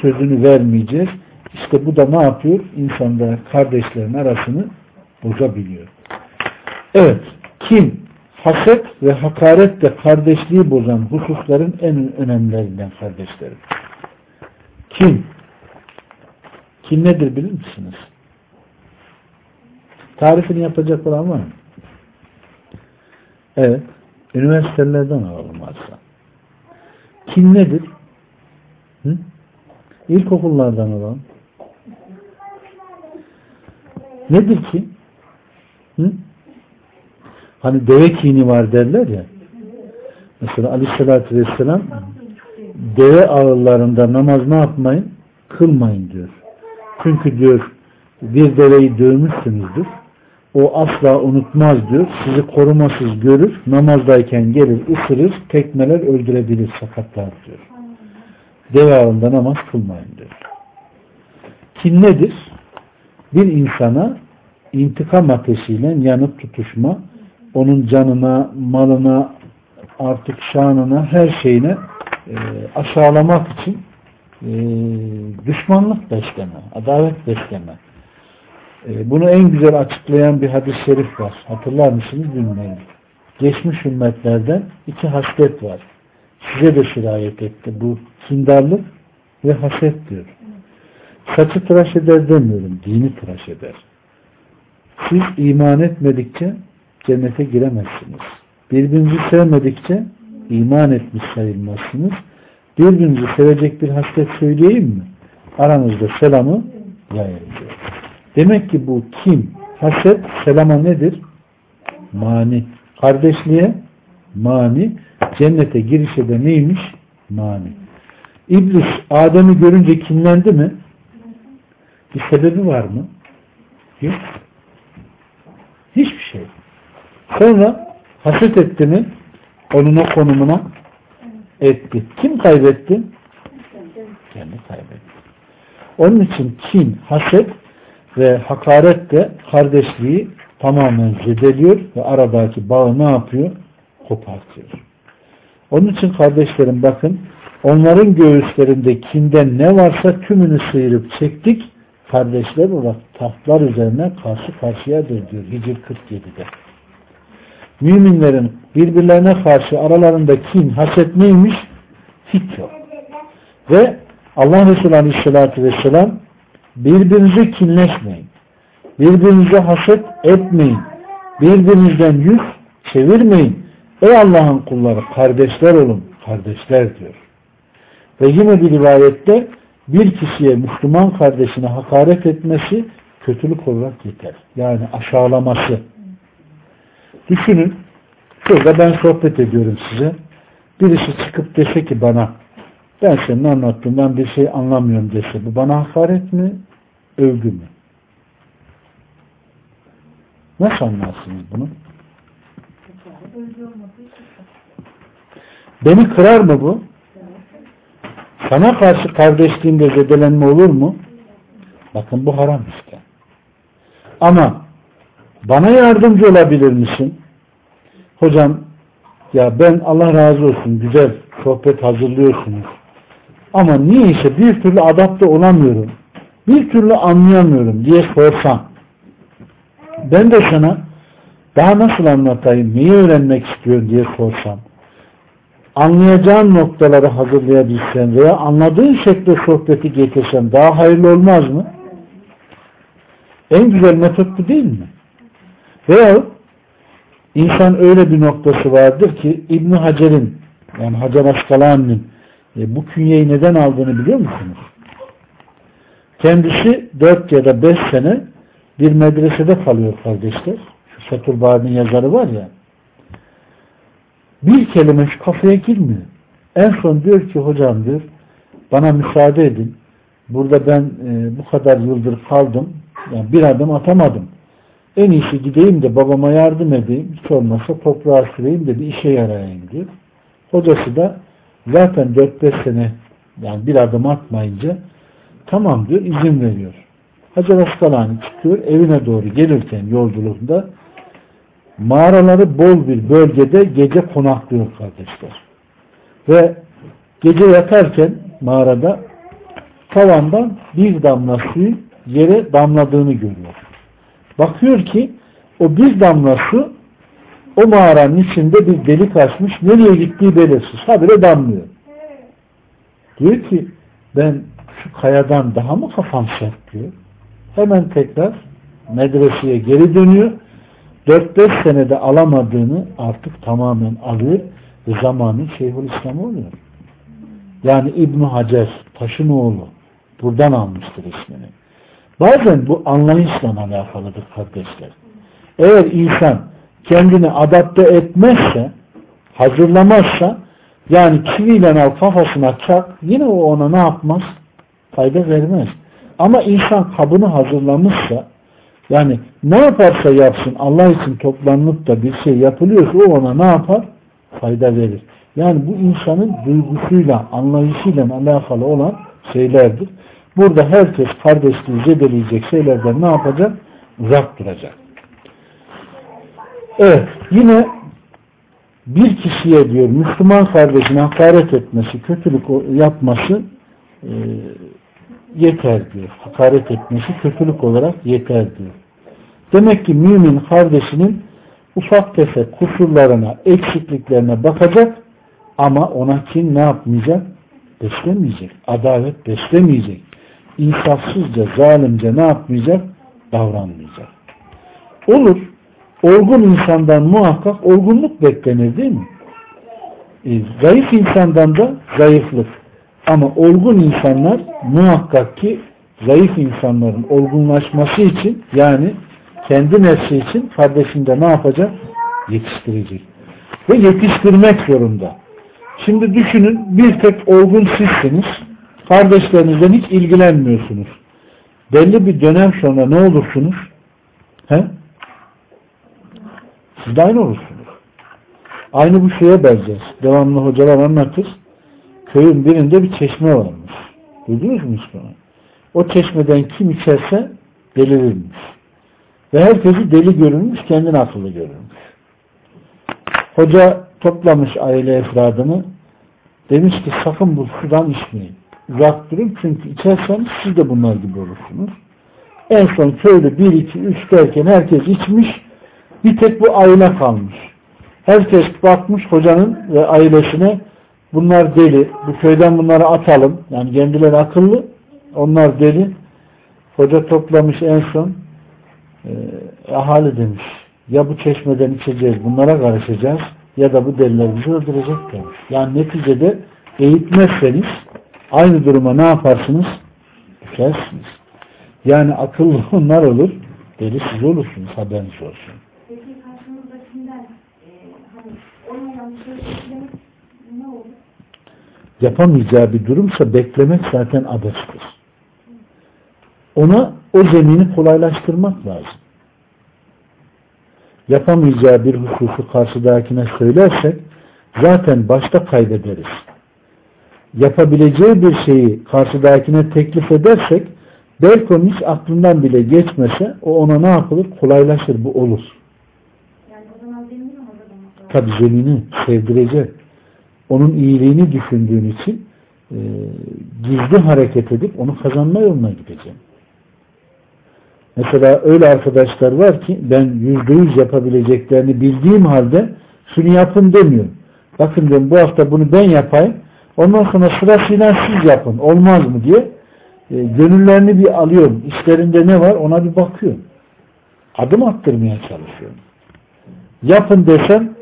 Sözünü vermeyeceğiz. İşte bu da ne yapıyor? İnsanların, kardeşlerin arasını bozabiliyor. Evet. Kim? Haset ve hakaret de kardeşliği bozan hususların en önemlilerinden kardeşlerim. Kim? Kim nedir bilir misiniz? Tarifini yapacak olan var mı? Evet. Üniversitelerden alalım varsa. Kim nedir? Hı? İlkokullardan alalım. Nedir ki? Hı? Hani deve kini var derler ya. Mesela aleyhissalatü vesselam deve ağırlarında namaz ne yapmayın? Kılmayın diyor. Çünkü diyor bir deveyi dövmüşsünüzdür. O asla unutmaz diyor. Sizi korumasız görür. Namazdayken gelir, ısırır, tekmeler öldürebilir, sakatlar diyor. Deve ağında namaz kılmayın diyor. Kim nedir? Bir insana intikam ateşiyle yanıp tutuşma, onun canına, malına, artık şanına, her şeyine e, aşağılamak için e, düşmanlık besleme, adalet besleme. E, bunu en güzel açıklayan bir hadis-i şerif var. Hatırlar mısınız bilmiyorum. Geçmiş ümmetlerden iki haslet var. Size de şirayet etti. Bu kindarlık ve haset diyor. Saçı tıraş eder demiyorum. Dini tıraş eder. Siz iman etmedikçe cennete giremezsiniz. Birbirinizi sevmedikçe iman etmiş sayılmazsınız. Birbirinizi sevecek bir haslet söyleyeyim mi? Aranızda selamı yayın diyor. Demek ki bu kim? Haset selama nedir? Mani. Kardeşliğe mani. Cennete girişe de neymiş? Mani. İblis Adem'i görünce kinlendi mi? Bir sebebi var mı? Yok. Hiçbir şey. Sonra haset etti mi? Onun o konumuna etti. Kim kaybetti? Kendi kaybetti. Onun için kin, haset ve hakaret de kardeşliği tamamen zedeliyor ve aradaki bağı ne yapıyor? Kopartıyor. Onun için kardeşlerim bakın onların göğüslerinde kinden ne varsa tümünü sıyırıp çektik kardeşler olarak tahtlar üzerine karşı karşıyadır diyor Hicr 47'de. müminlerin birbirlerine karşı aralarında kin, haset neymiş? Hiç yok. Ve Allah Resulü Aleyhisselatü Vesselam birbirinize kinleşmeyin. Birbirinize haset etmeyin. Birbirinizden yüz çevirmeyin. Ey Allah'ın kulları kardeşler olun. Kardeşler diyor. Ve yine bir rivayette bir kişiye Müslüman kardeşine hakaret etmesi kötülük olarak yeter. Yani aşağılaması. Düşünün, şurada ben sohbet ediyorum size. Birisi çıkıp dese ki bana, ben senin anlattığından bir şey anlamıyorum dese, bu bana hakaret mi, övgü mü? Nasıl anlarsınız bunu? Beni kırar mı bu? Sana karşı kardeşliğinde zedelenme olur mu? Bakın bu haram işte. Ama bana yardımcı olabilir misin? Hocam ya ben Allah razı olsun güzel sohbet hazırlıyorsunuz. Ama niye ise bir türlü adapte olamıyorum. Bir türlü anlayamıyorum diye sorsam. Ben de sana daha nasıl anlatayım, neyi öğrenmek istiyor diye sorsam. Anlayacağın noktaları hazırlayabilsen veya anladığın şekilde sohbeti getirsen daha hayırlı olmaz mı? En güzel metot bu değil mi? Veya insan öyle bir noktası vardır ki İbn Hacer'in yani Hacer Askalani'nin e, bu künyeyi neden aldığını biliyor musunuz? Kendisi dört ya da beş sene bir medresede kalıyor kardeşler. Şu Fethullah'ın yazarı var ya bir kelime şu kafaya girmiyor. En son diyor ki hocam diyor bana müsaade edin. Burada ben e, bu kadar yıldır kaldım. Yani bir adım atamadım. En iyisi gideyim de babama yardım edeyim. Hiç olmazsa toprağa süreyim de bir işe yarayayım diyor. Hocası da zaten 4-5 sene yani bir adım atmayınca tamam diyor izin veriyor. Hacer Askalani çıkıyor evine doğru gelirken yolculukta mağaraları bol bir bölgede gece konaklıyor kardeşler. Ve gece yatarken mağarada tavandan bir damla suyu yere damladığını görüyor. Bakıyor ki o bir damla su o mağaranın içinde bir delik açmış. Nereye gittiği belirsiz. Habire damlıyor. Diyor ki ben şu kayadan daha mı kafam sert diyor. Hemen tekrar medreseye geri dönüyor 4-5 senede alamadığını artık tamamen alıyor ve zamanın Şeyhülislam oluyor. Yani İbn Hacer, taşın oğlu buradan almıştır ismini. Bazen bu anlayışla alakalıdır kardeşler. Eğer insan kendini adapte etmezse, hazırlamazsa, yani çiviyle al kafasına çak, yine o ona ne yapmaz? Fayda vermez. Ama insan kabını hazırlamışsa, yani ne yaparsa yapsın Allah için toplanıp da bir şey yapılıyorsa o ona ne yapar? Fayda verir. Yani bu insanın duygusuyla, anlayışıyla alakalı olan şeylerdir. Burada herkes kardeşliği zedeleyecek şeylerden ne yapacak? Uzak duracak. Evet. Yine bir kişiye diyor Müslüman kardeşine hakaret etmesi, kötülük yapması e, yeter diyor. Hakaret etmesi kötülük olarak yeter diyor. Demek ki mümin kardeşinin ufak tefek kusurlarına, eksikliklerine bakacak ama ona kim ne yapmayacak? Beslemeyecek. Adalet beslemeyecek. İnsafsızca, zalimce ne yapmayacak? Davranmayacak. Olur. Olgun insandan muhakkak olgunluk beklenir değil mi? E, zayıf insandan da zayıflık. Ama olgun insanlar muhakkak ki zayıf insanların olgunlaşması için yani kendi nefsi için kardeşinde ne yapacak? Yetiştirecek. Ve yetiştirmek zorunda. Şimdi düşünün bir tek olgun sizsiniz. Kardeşlerinizden hiç ilgilenmiyorsunuz. Belli bir dönem sonra ne olursunuz? He? Siz de aynı olursunuz. Aynı bu şeye benzer. Devamlı hocalar anlatır. Köyün birinde bir çeşme varmış. Duydunuz mu bunu? O çeşmeden kim içerse delirirmiş. Ve herkesi deli görülmüş, kendini akıllı görülmüş. Hoca toplamış aile efradını. Demiş ki sakın bu sudan içmeyin. Uzak durun çünkü içerseniz siz de bunlar gibi olursunuz. En son köylü 1, 2, 3 derken herkes içmiş. Bir tek bu aile kalmış. Herkes bakmış hocanın ve ailesine bunlar deli. Bu köyden bunları atalım. Yani kendileri akıllı. Onlar deli. Hoca toplamış en son e, ahali demiş. Ya bu çeşmeden içeceğiz, bunlara karışacağız ya da bu deliler bizi öldürecek demiş. Yani neticede eğitmezseniz aynı duruma ne yaparsınız? Düşersiniz. Yani akıllı onlar olur, deli siz olursunuz, haberiniz olsun. Peki karşımızdakinden e, hani olmayan bir şey beklemek ne olur? Yapamayacağı bir durumsa beklemek zaten abestir. Ona o zemini kolaylaştırmak lazım. Yapamayacağı bir hususu karşıdakine söylersek zaten başta kaybederiz. Yapabileceği bir şeyi karşıdakine teklif edersek belki onun hiç aklından bile geçmese o ona ne yapılır? Kolaylaşır. Bu olur. Yani o zaman zemini mi hazırlamak lazım? Tabi zemini sevdirecek. Onun iyiliğini düşündüğün için e, gizli hareket edip onu kazanma yoluna gideceğim. Mesela öyle arkadaşlar var ki ben yüzde yüz yapabileceklerini bildiğim halde şunu yapın demiyorum. Bakın diyorum bu hafta bunu ben yapayım. Ondan sonra sırasıyla siz yapın. Olmaz mı diye e, gönüllerini bir alıyorum. İşlerinde ne var ona bir bakıyorum. Adım attırmaya çalışıyorum. Yapın desem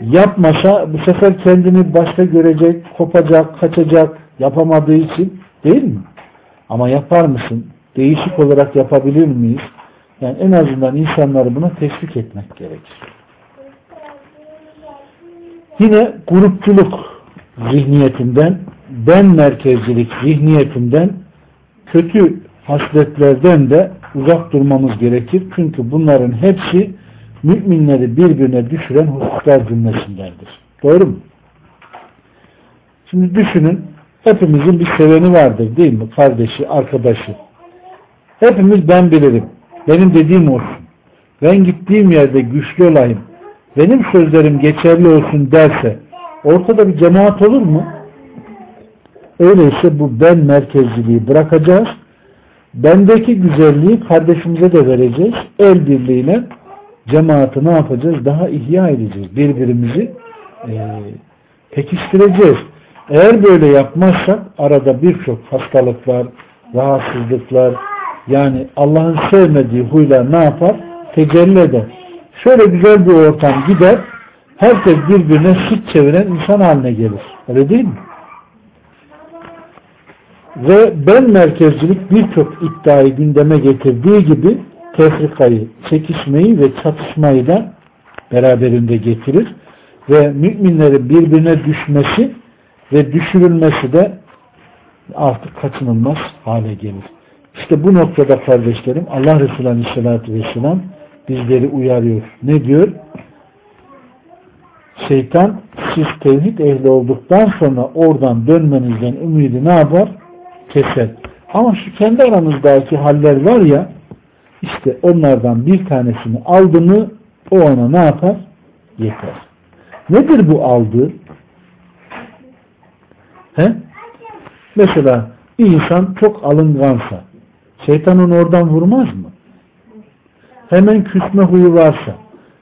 yapmasa bu sefer kendini başta görecek, kopacak, kaçacak yapamadığı için değil mi? Ama yapar mısın? Değişik olarak yapabilir miyiz? Yani en azından insanları buna teşvik etmek gerekir. Yine grupçuluk zihniyetinden, ben merkezcilik zihniyetinden, kötü hasletlerden de uzak durmamız gerekir. Çünkü bunların hepsi müminleri birbirine düşüren hususlar cümlesindendir. Doğru mu? Şimdi düşünün, hepimizin bir seveni vardır değil mi? Kardeşi, arkadaşı. Hepimiz ben bilirim. Benim dediğim olsun. Ben gittiğim yerde güçlü olayım. Benim sözlerim geçerli olsun derse ortada bir cemaat olur mu? Öyleyse bu ben merkezciliği bırakacağız. Bendeki güzelliği kardeşimize de vereceğiz. El birliğiyle cemaati ne yapacağız? Daha ihya edeceğiz. Birbirimizi e, pekiştireceğiz. Eğer böyle yapmazsak arada birçok hastalıklar, rahatsızlıklar, yani Allah'ın sevmediği huylar ne yapar? Tecelli eder. Şöyle güzel bir ortam gider, herkes birbirine süt çeviren insan haline gelir. Öyle değil mi? Ve ben merkezcilik birçok iddiayı gündeme getirdiği gibi tefrikayı, çekişmeyi ve çatışmayı da beraberinde getirir. Ve müminlerin birbirine düşmesi ve düşürülmesi de artık kaçınılmaz hale gelir. İşte bu noktada kardeşlerim Allah Resulü Aleyhisselatü Vesselam bizleri uyarıyor. Ne diyor? Şeytan siz tevhid ehli olduktan sonra oradan dönmenizden ümidi ne yapar? Keser. Ama şu kendi aranızdaki haller var ya işte onlardan bir tanesini aldı mı o ona ne yapar? Yeter. Nedir bu aldığı? He? Mesela bir insan çok alıngansa Şeytan onu oradan vurmaz mı? Hemen küsme huyu varsa,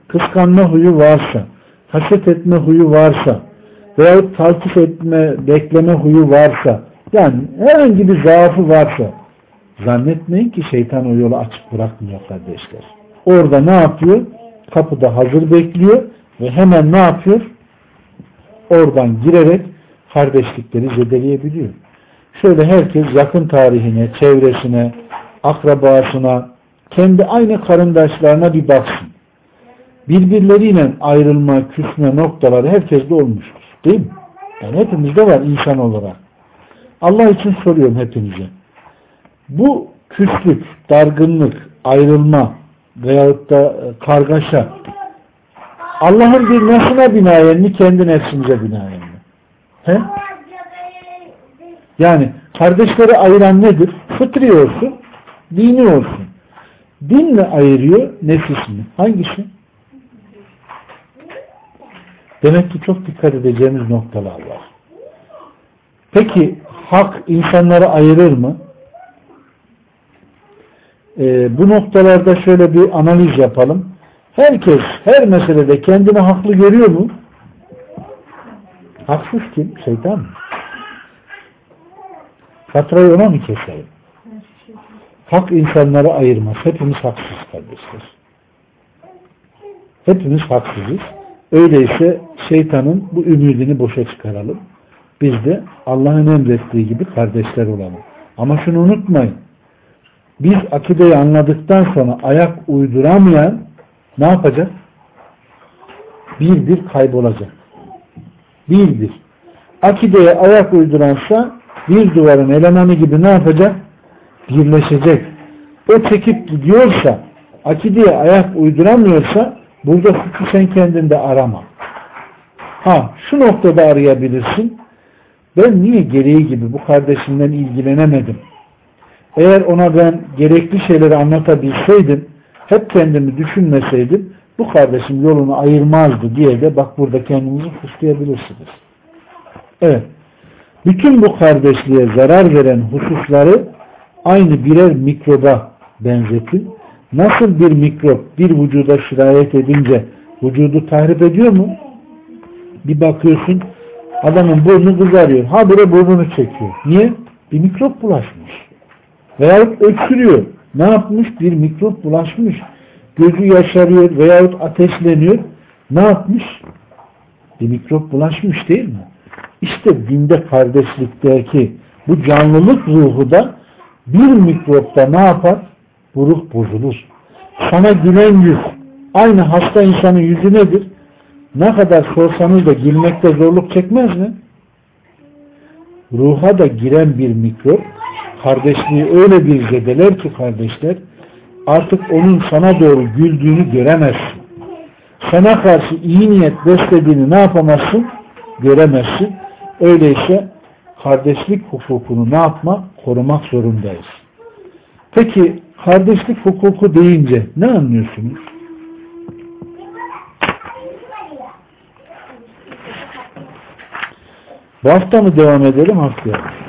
kıskanma huyu varsa, haset etme huyu varsa veyahut taltif etme, bekleme huyu varsa yani herhangi bir zaafı varsa zannetmeyin ki şeytan o yolu açık bırakmıyor kardeşler. Orada ne yapıyor? Kapıda hazır bekliyor ve hemen ne yapıyor? Oradan girerek kardeşlikleri zedeleyebiliyor. Şöyle herkes yakın tarihine, çevresine, akrabasına, kendi aynı karındaşlarına bir baksın. Birbirleriyle ayrılma, küsme noktaları herkeste olmuştur. Değil mi? Yani hepimizde var insan olarak. Allah için soruyorum hepinize. Bu küslük, dargınlık, ayrılma veyahut da e, kargaşa Allah'ın bir nasına binayen mi kendi nefsimize binayen mi? He? Yani kardeşleri ayıran nedir? Fıtri olsun, dini olsun. Din mi ayırıyor, nefis mi? Hangisi? Demek ki çok dikkat edeceğimiz noktalar var. Peki hak insanları ayırır mı? Ee, bu noktalarda şöyle bir analiz yapalım. Herkes her meselede kendini haklı görüyor mu? Haksız kim? Şeytan mı? Faturayı ona mı keselim? Hak insanları ayırmaz. Hepimiz haksız kardeşler. Hepimiz haksızız. Öyleyse şeytanın bu ümidini boşa çıkaralım. Biz de Allah'ın emrettiği gibi kardeşler olalım. Ama şunu unutmayın. Biz akideyi anladıktan sonra ayak uyduramayan ne yapacak? Bir kaybolacak. Bir. Akideye ayak uyduransa bir duvarın elemanı gibi ne yapacak? Birleşecek. O çekip gidiyorsa akideye ayak uyduramıyorsa burada suçu sen kendinde arama. Ha şu noktada arayabilirsin. Ben niye gereği gibi bu kardeşimden ilgilenemedim? Eğer ona ben gerekli şeyleri anlatabilseydim, hep kendimi düşünmeseydim, bu kardeşim yolunu ayırmazdı diye de bak burada kendinizi fıslayabilirsiniz. Evet. Bütün bu kardeşliğe zarar veren hususları aynı birer mikroba benzetin. Nasıl bir mikrop bir vücuda şirayet edince vücudu tahrip ediyor mu? Bir bakıyorsun adamın burnu kızarıyor. Ha bire burnunu çekiyor. Niye? Bir mikrop bulaşmış. Veyahut öksürüyor. Ne yapmış? Bir mikrop bulaşmış. Gözü yaşarıyor veyahut ateşleniyor. Ne yapmış? Bir mikrop bulaşmış değil mi? İşte dinde kardeşlikteki bu canlılık ruhu da bir mikropta ne yapar? Bu ruh bozulur. Sana gülen yüz aynı hasta insanın yüzü nedir? Ne kadar sorsanız da girmekte zorluk çekmez mi? Ruha da giren bir mikrop kardeşliği öyle bir zedeler ki kardeşler artık onun sana doğru güldüğünü göremezsin. Sana karşı iyi niyet beslediğini ne yapamazsın? Göremezsin. Öyleyse kardeşlik hukukunu ne yapma? Korumak zorundayız. Peki kardeşlik hukuku deyince ne anlıyorsunuz? Bu hafta mı devam edelim haftaya?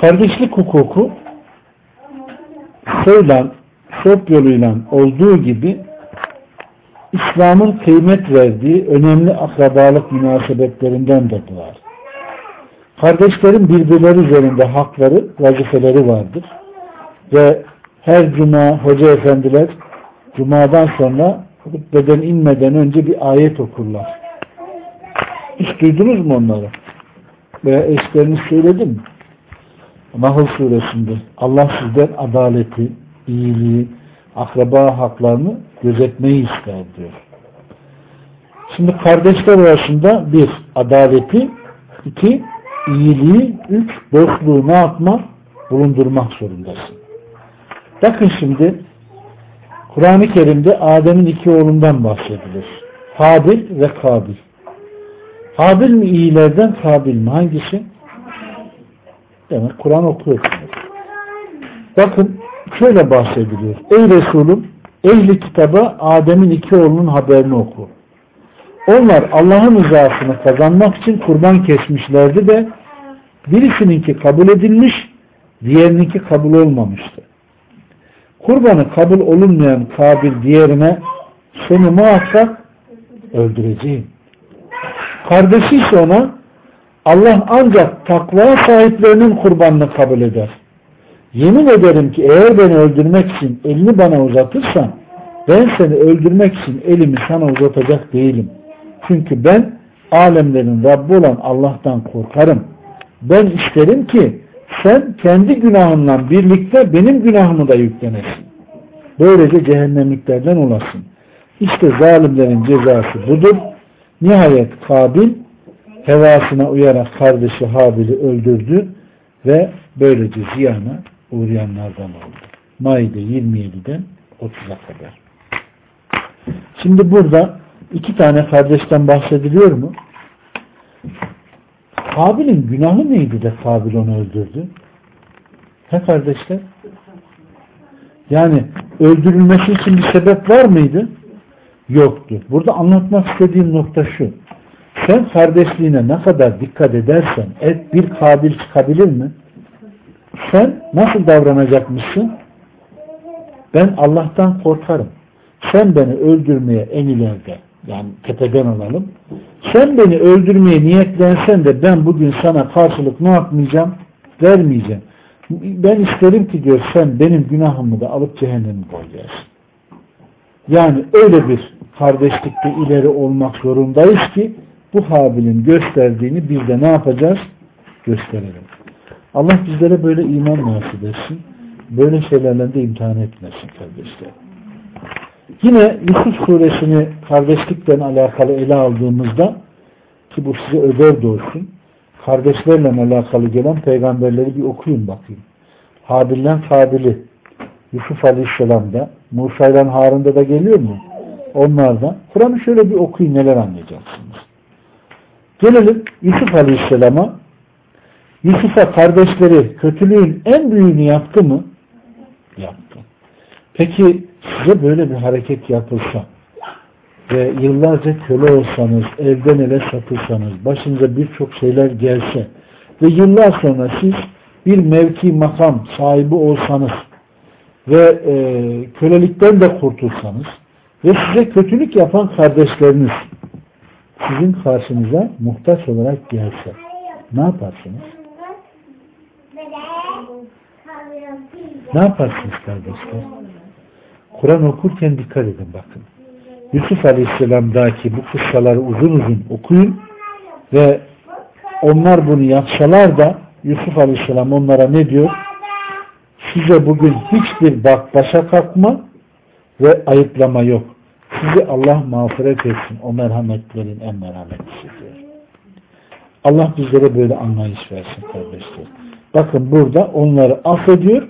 Kardeşlik hukuku soyla, sop yoluyla olduğu gibi İslam'ın kıymet verdiği önemli akrabalık münasebetlerinden de doğar. Kardeşlerin birbirleri üzerinde hakları, vazifeleri vardır. Ve her cuma hoca efendiler cumadan sonra hutbeden inmeden önce bir ayet okurlar. Hiç duydunuz mu onları? Veya eşleriniz söyledi mi? Nahl suresinde Allah sizden adaleti, iyiliği, akraba haklarını gözetmeyi ister diyor. Şimdi kardeşler arasında bir, adaleti, iki, iyiliği, üç, dostluğu ne yapma? Bulundurmak zorundasın. Bakın şimdi Kur'an-ı Kerim'de Adem'in iki oğlundan bahsedilir. Habil ve Kabil. Habil mi iyilerden, Kabil mi? Hangisi? Demek Kur'an okuyorsunuz. Bakın şöyle bahsediliyor. Ey Resulüm ehli kitaba Adem'in iki oğlunun haberini oku. Onlar Allah'ın rızasını kazanmak için kurban kesmişlerdi de birisininki kabul edilmiş, diğerininki kabul olmamıştı. Kurbanı kabul olunmayan kabil diğerine seni muhakkak öldüreceğim. Kardeşi ise ona Allah ancak takva sahiplerinin kurbanını kabul eder. Yemin ederim ki eğer beni öldürmek için elini bana uzatırsan ben seni öldürmek için elimi sana uzatacak değilim. Çünkü ben alemlerin Rabbi olan Allah'tan korkarım. Ben isterim ki sen kendi günahınla birlikte benim günahımı da yüklenesin. Böylece cehennemliklerden olasın. İşte zalimlerin cezası budur. Nihayet Kabil hevasına uyarak kardeşi Habil'i öldürdü ve böylece ziyana uğrayanlardan oldu. Maide 27'den 30'a kadar. Şimdi burada iki tane kardeşten bahsediliyor mu? Kabil'in günahı neydi de Kabil onu öldürdü? He kardeşler? Yani öldürülmesi için bir sebep var mıydı? Yoktu. Burada anlatmak istediğim nokta şu. Sen kardeşliğine ne kadar dikkat edersen et bir kabil çıkabilir mi? Sen nasıl davranacakmışsın? Ben Allah'tan korkarım. Sen beni öldürmeye en ileride yani tepeden alalım. Sen beni öldürmeye niyetlensen de ben bugün sana karşılık ne yapmayacağım? Vermeyeceğim. Ben isterim ki diyor sen benim günahımı da alıp cehenneme koyacaksın. Yani öyle bir kardeşlikte ileri olmak zorundayız ki bu Habil'in gösterdiğini biz de ne yapacağız? Gösterelim. Allah bizlere böyle iman nasip etsin. Böyle şeylerle de imtihan etmesin kardeşler. Yine Yusuf suresini kardeşlikle alakalı ele aldığımızda ki bu size öder doğsun kardeşlerle alakalı gelen peygamberleri bir okuyun bakayım. Habil'den Kabil'i Yusuf Aleyhisselam'da Musa ile Harun'da da geliyor mu? Onlardan. Kur'an'ı şöyle bir okuyun neler anlayacaksınız. Gelelim Yusuf Aleyhisselam'a Yusuf'a kardeşleri kötülüğün en büyüğünü yaptı mı? Yaptı. Peki size böyle bir hareket yapılsa ve yıllarca köle olsanız, evden ele satılsanız, başınıza birçok şeyler gelse ve yıllar sonra siz bir mevki makam sahibi olsanız ve e, kölelikten de kurtulsanız ve size kötülük yapan kardeşleriniz sizin karşınıza muhtaç olarak gelse ne yaparsınız? Ne yaparsınız kardeşler? Kur'an okurken dikkat edin bakın. Yusuf Aleyhisselam'daki bu kıssaları uzun uzun okuyun ve onlar bunu yapsalar da Yusuf Aleyhisselam onlara ne diyor? Size bugün hiçbir bak başa kalkma ve ayıplama yok. Sizi Allah mağfiret etsin. O merhametlerin en merhametlisi diyor. Allah bizlere böyle anlayış versin kardeşler. Bakın burada onları affediyor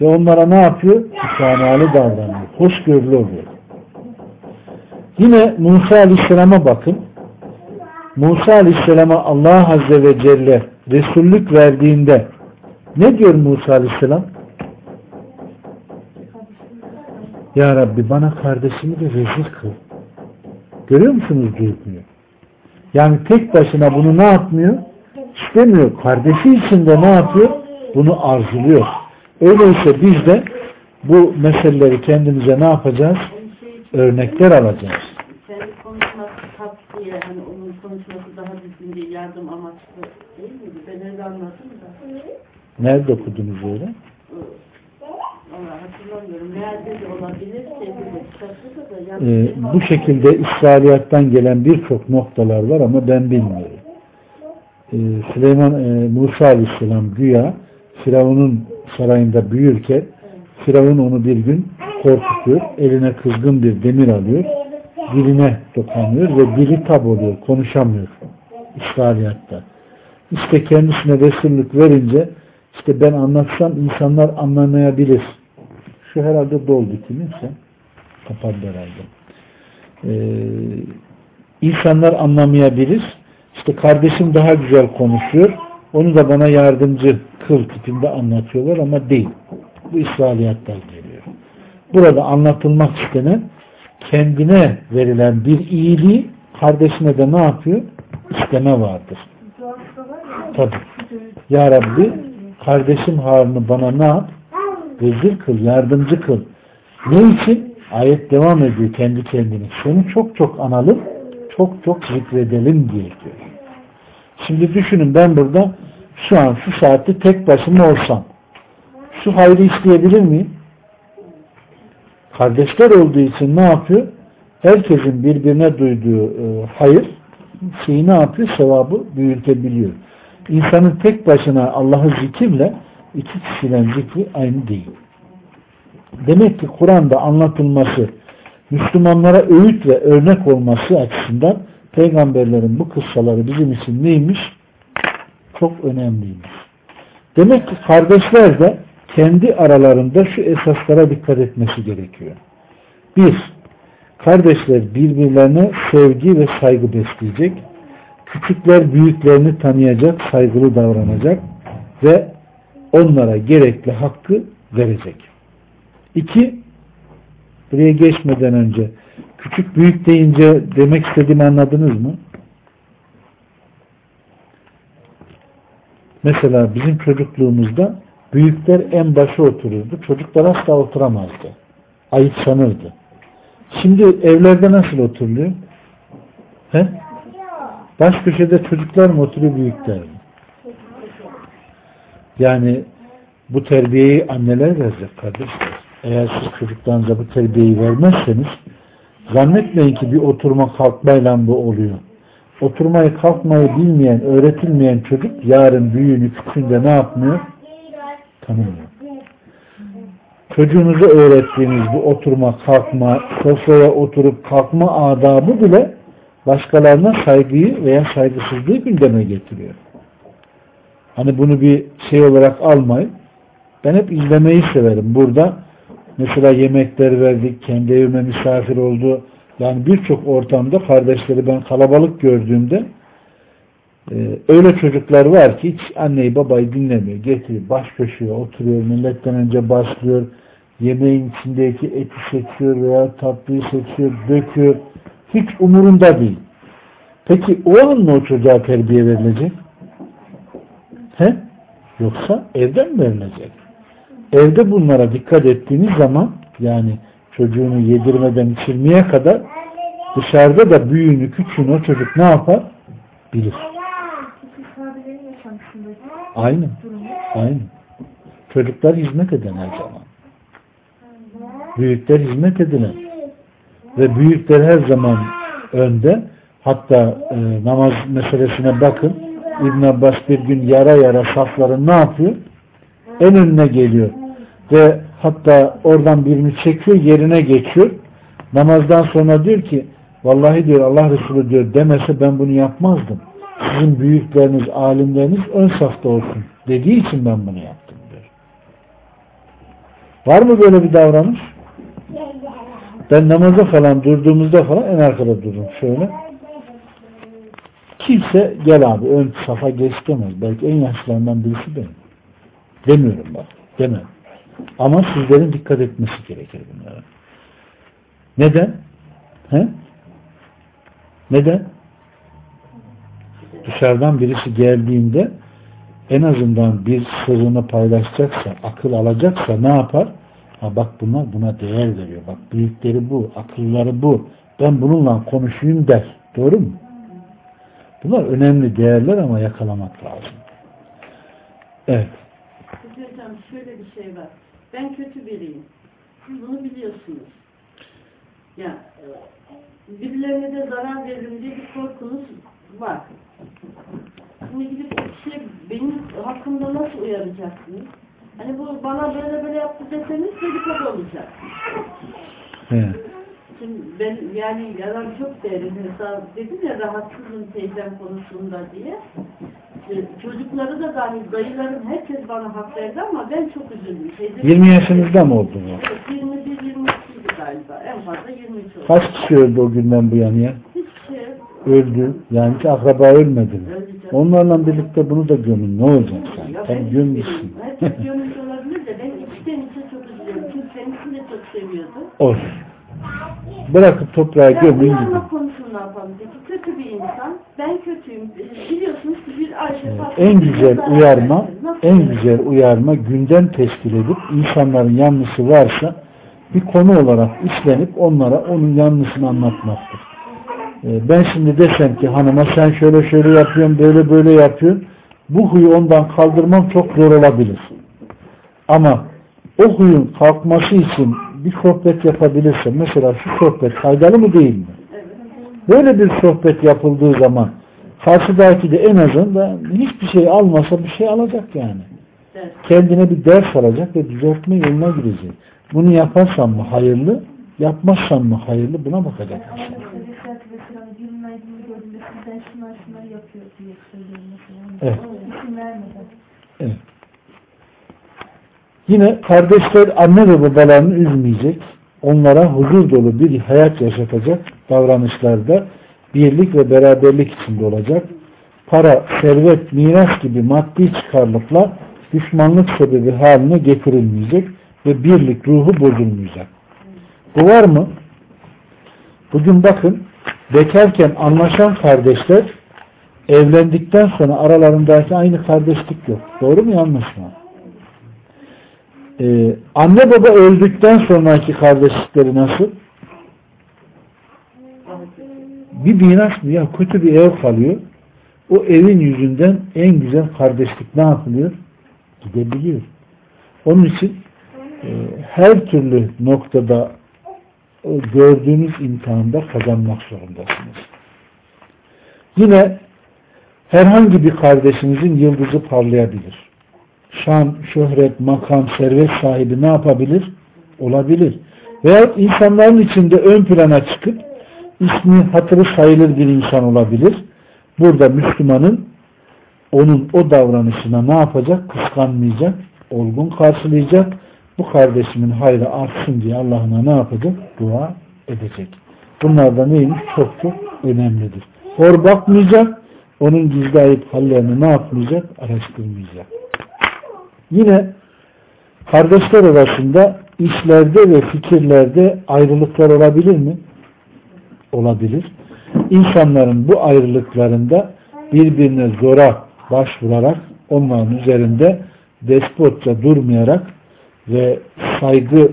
ve onlara ne yapıyor? Hükânalı davranıyor. Hoşgörülü oluyor. Yine Musa Aleyhisselam'a bakın. Musa Aleyhisselam'a Allah Azze ve Celle Resullük verdiğinde ne diyor Musa Aleyhisselam? Ya Rabbi bana kardeşimi de rezil kıl. Görüyor musunuz duyguyu? Yani tek başına bunu ne yapmıyor? İstemiyor. Kardeşi için de ne yapıyor? Bunu arzuluyor. Öyleyse biz de bu meseleleri kendimize ne yapacağız? Örnekler alacağız. Senin konuşması tavsiye, hani onun konuşması daha düzgün diye yardım amaçlı değil miydi? Ben öyle anladım da. Nerede okudunuz öyle? Valla hatırlamıyorum. Nerede de olabilir, sevgili kitapta da yardım Ee, bu şekilde İsrailiyattan gelen birçok noktalar var ama ben bilmiyorum. Ee, Süleyman e, Musa Aleyhisselam güya Firavun'un sarayında büyürken Firavun onu bir gün korkutuyor. Eline kızgın bir demir alıyor. Diline dokanıyor ve dili tab oluyor. Konuşamıyor. İsraiyatta. İşte kendisine Resullük verince işte ben anlatsam insanlar anlamayabilir. Şu herhalde doldu kiminse. Kapandı herhalde. Ee, insanlar anlamayabilir. İşte kardeşim daha güzel konuşuyor. Onu da bana yardımcı kıl tipinde anlatıyorlar ama değil. Bu İsrailiyattan geliyor. Burada anlatılmak istenen kendine verilen bir iyiliği kardeşine de ne yapıyor? İsteme vardır. Tabi. Ya Rabbi kardeşim Harun'u bana ne yap? Vezir kıl, yardımcı kıl. Ne için? Ayet devam ediyor kendi kendine. Seni çok çok analım, çok çok zikredelim diye diyor. Şimdi düşünün ben burada şu an şu saatte tek başıma olsam şu hayrı isteyebilir miyim? Kardeşler olduğu için ne yapıyor? Herkesin birbirine duyduğu e, hayır şeyi ne yapıyor? Sevabı büyütebiliyor. İnsanın tek başına Allah'ı zikirle iki kişiden zikri aynı değil. Demek ki Kur'an'da anlatılması Müslümanlara öğüt ve örnek olması açısından peygamberlerin bu kıssaları bizim için neymiş? Çok önemliymiş. Demek ki kardeşler de kendi aralarında şu esaslara dikkat etmesi gerekiyor. Bir, kardeşler birbirlerine sevgi ve saygı besleyecek. Küçükler büyüklerini tanıyacak, saygılı davranacak ve onlara gerekli hakkı verecek. İki, buraya geçmeden önce küçük büyük deyince demek istediğimi anladınız mı? Mesela bizim çocukluğumuzda büyükler en başa otururdu. Çocuklar asla oturamazdı. ayıp sanırdı. Şimdi evlerde nasıl oturuluyor? He? Baş köşede çocuklar mı oturuyor büyükler mi? Yani bu terbiyeyi anneler verecek kardeşler. Eğer siz çocuklarınıza bu terbiyeyi vermezseniz zannetmeyin ki bir oturma kalkmayla bu oluyor. Oturmayı kalkmayı bilmeyen, öğretilmeyen çocuk yarın büyüğünü küçüğünde ne yapmıyor? Tanımıyor. Çocuğunuza öğrettiğiniz bu oturma, kalkma, sofraya oturup kalkma adabı bile başkalarına saygıyı veya saygısızlığı gündeme getiriyor. Hani bunu bir şey olarak almayın. Ben hep izlemeyi severim. Burada mesela yemekler verdik, kendi evime misafir oldu. Yani birçok ortamda kardeşleri ben kalabalık gördüğümde e, öyle çocuklar var ki hiç anneyi babayı dinlemiyor. Getiriyor, baş köşeye oturuyor, milletten önce başlıyor. Yemeğin içindeki eti seçiyor veya tatlıyı seçiyor, döküyor. Hiç umurunda değil. Peki o an mı o çocuğa terbiye verilecek? He? Yoksa evden mi verilecek? Evde bunlara dikkat ettiğiniz zaman yani çocuğunu yedirmeden içirmeye kadar dışarıda da büyüğünü küçüğünü o çocuk ne yapar? Bilir. Aynı. Aynı. Çocuklar hizmet eden her zaman. Büyükler hizmet edilen. Ve büyükler her zaman önde. Hatta e, namaz meselesine bakın. İbn Abbas bir gün yara yara safların ne yapıyor? En önüne geliyor. Ve hatta oradan birini çekiyor yerine geçiyor. Namazdan sonra diyor ki vallahi diyor Allah Resulü diyor demese ben bunu yapmazdım. Sizin büyükleriniz, alimleriniz ön safta olsun dediği için ben bunu yaptım diyor. Var mı böyle bir davranış? Ben namaza falan durduğumuzda falan en arkada dururum. Şöyle. Kimse gel abi ön safa geç demez. Belki en yaşlılarından birisi benim. Demiyorum bak. Demem. Ama sizlerin dikkat etmesi gerekir bunlara. Neden? He? Neden? Dışarıdan birisi geldiğinde en azından bir sırrını paylaşacaksa, akıl alacaksa ne yapar? Ha bak bunlar buna değer veriyor. Bak büyükleri bu, akılları bu. Ben bununla konuşayım der. Doğru mu? Bunlar önemli değerler ama yakalamak lazım. Evet. Hocam şöyle bir şey var. Ben kötü biriyim. Siz bunu biliyorsunuz. Ya birilerine de zarar veririm diye bir korkunuz var. Şimdi gidip bir şey benim hakkımda nasıl uyaracaksınız? Hani bu bana böyle böyle yaptı deseniz dedikodu olacak. Evet. Şimdi ben yani yalan çok derim. Mesela dedim ya rahatsızım teyzem konusunda diye. Çocukları da dahil dayılarım herkes bana hak verdi ama ben çok üzüldüm. Teyzem 20 yaşınızda mı oldu bu? 21 22 galiba. En fazla 23 oldu. Kaç kişi öldü o günden bu yana ya? Hiçbir şey. Öldü. Yani hiç akraba ölmedi mi? Canım. Onlarla birlikte bunu da gömün. Ne olacak sen? Ya Sen gömmüşsün. Herkes gömüş olabilir de ben içten içe çok üzülüyorum. Çünkü kendisini de çok seviyordu. Olsun. Bırakıp toprağa gömün gidin. yapalım peki? Kötü bir insan. Ben kötüyüm. Biliyorsunuz ki bir Ayşe Fatma En güzel uyarma. Nasıl en güzel uyarma gündem teşkil edip insanların yanlışı varsa bir konu olarak işlenip onlara onun yanlışını anlatmaktır. Ee, Ben şimdi desem ki hanıma sen şöyle şöyle yapıyorsun, böyle böyle yapıyorsun. Bu huyu ondan kaldırmam çok zor olabilir. Ama o huyun kalkması için bir sohbet yapabilirse, mesela şu sohbet faydalı mı değil mi? Evet. Böyle bir sohbet yapıldığı zaman karşıdaki de en azından hiçbir şey almasa bir şey alacak yani. Evet. Kendine bir ders alacak ve düzeltme yoluna girecek. Bunu yaparsan mı hayırlı, yapmazsan mı hayırlı buna bakacak. Allah Aleyhisselatü Vesselam günün aydınlığı gördüğünde sizden şunlar şunlar yapıyor diye söylüyor mesela. Evet. İsim vermeden. Evet. Yine kardeşler anne ve babalarını üzmeyecek, onlara huzur dolu bir hayat yaşatacak davranışlarda birlik ve beraberlik içinde olacak. Para, servet, miras gibi maddi çıkarlıkla düşmanlık sebebi haline getirilmeyecek ve birlik ruhu bozulmayacak. Bu var mı? Bugün bakın bekarken anlaşan kardeşler evlendikten sonra aralarındaki aynı kardeşlik yok. Doğru mu yanlış mı? Ee, anne baba öldükten sonraki kardeşlikleri nasıl? Bir miras mı? Ya kötü bir ev kalıyor. O evin yüzünden en güzel kardeşlik ne yapılıyor? Gidebiliyor. Onun için e, her türlü noktada o gördüğünüz imtihanda kazanmak zorundasınız. Yine herhangi bir kardeşinizin yıldızı parlayabilir. Şan, şöhret, makam, servet sahibi ne yapabilir? Olabilir. Veya insanların içinde ön plana çıkıp ismi hatırı sayılır bir insan olabilir. Burada Müslümanın onun o davranışına ne yapacak? Kıskanmayacak, olgun karşılayacak. Bu kardeşimin hayrı artsın diye Allah'ına ne yapacak? Dua edecek. Bunlar da neymiş? Çok çok önemlidir. Hor bakmayacak, onun gizli ayıp hallerini ne yapmayacak? Araştırmayacak. Yine kardeşler arasında işlerde ve fikirlerde ayrılıklar olabilir mi? Olabilir. İnsanların bu ayrılıklarında birbirine zora başvurarak onların üzerinde despotça durmayarak ve saygı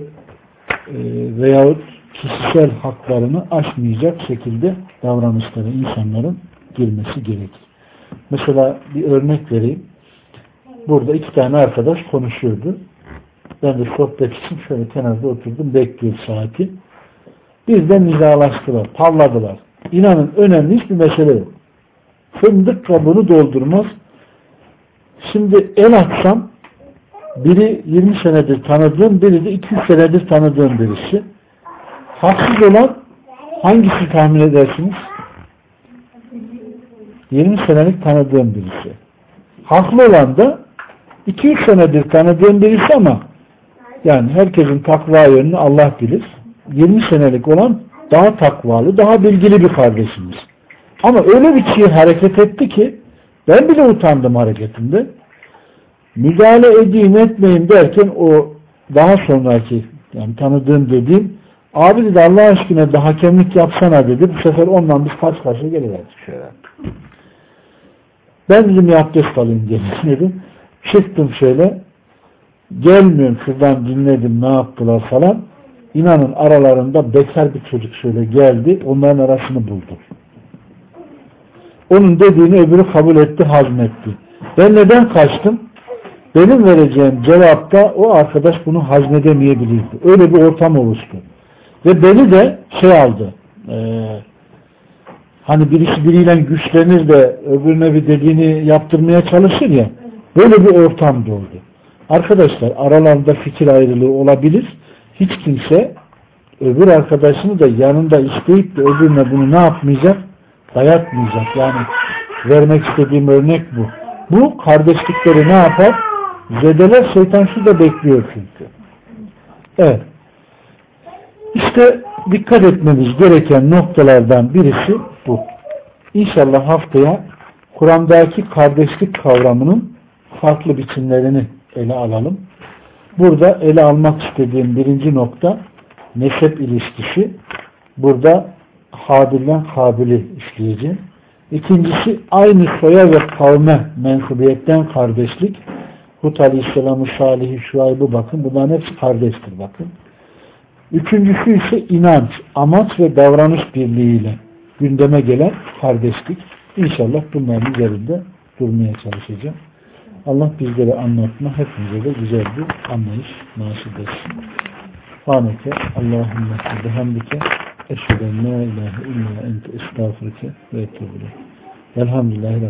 e, veyahut kişisel haklarını aşmayacak şekilde davranışlara insanların girmesi gerekir. Mesela bir örnek vereyim. Burada iki tane arkadaş konuşuyordu. Ben de sohbet için şöyle kenarda oturdum. Bekliyor saati. Birden nizalaştılar. Palladılar. İnanın önemli hiçbir mesele yok. Fındık kabını doldurmaz. Şimdi el atsam biri 20 senedir tanıdığım, biri de 200 senedir tanıdığım birisi. Haksız olan hangisi tahmin edersiniz? 20 senelik tanıdığım birisi. Haklı olan da 200 senedir tanıdığım birisi ama yani herkesin takva yönünü Allah bilir. 20 senelik olan daha takvalı, daha bilgili bir kardeşimiz. Ama öyle bir çiğ hareket etti ki ben bile utandım hareketinde. Müdahale edeyim etmeyeyim derken o daha sonraki yani tanıdığım dediğim abi dedi Allah aşkına da hakemlik yapsana dedi. Bu sefer ondan biz karşı karşıya geliverdik şöyle. Ben dedim ya abdest alayım dedim. Çıktım şöyle. Gelmiyorum şuradan dinledim ne yaptılar falan. İnanın aralarında bekar bir çocuk şöyle geldi. Onların arasını buldum. Onun dediğini öbürü kabul etti, hazmetti. Ben neden kaçtım? Benim vereceğim cevapta o arkadaş bunu hazmedemeyebilirdi. Öyle bir ortam oluştu. Ve beni de şey aldı. E, hani birisi biriyle güçlenir de öbürüne bir dediğini yaptırmaya çalışır ya. Böyle bir ortam doğdu. Arkadaşlar aralarında fikir ayrılığı olabilir. Hiç kimse öbür arkadaşını da yanında isteyip de öbürüne bunu ne yapmayacak? Dayatmayacak. Yani vermek istediğim örnek bu. Bu kardeşlikleri ne yapar? Zedeler şeytan şu da bekliyor çünkü. Evet. İşte dikkat etmemiz gereken noktalardan birisi bu. İnşallah haftaya Kur'an'daki kardeşlik kavramının farklı biçimlerini ele alalım. Burada ele almak istediğim birinci nokta nesep ilişkisi. Burada Habil'den Kabil'i işleyeceğim. İkincisi aynı soya ve kavme mensubiyetten kardeşlik. Hud Aleyhisselam'ı, Salih'i, Şuayb'ı bakın. Bunların hepsi kardeştir bakın. Üçüncüsü ise inanç, amaç ve davranış birliğiyle gündeme gelen kardeşlik. İnşallah bunların üzerinde durmaya çalışacağım. Allah bizlere anlatma, hepimize de güzel bir anlayış nasip etsin. Haneke, Allahümme bihamdike, eşheden la ilahe illa ente estağfurike ve etubile. Elhamdülillahi Rabbil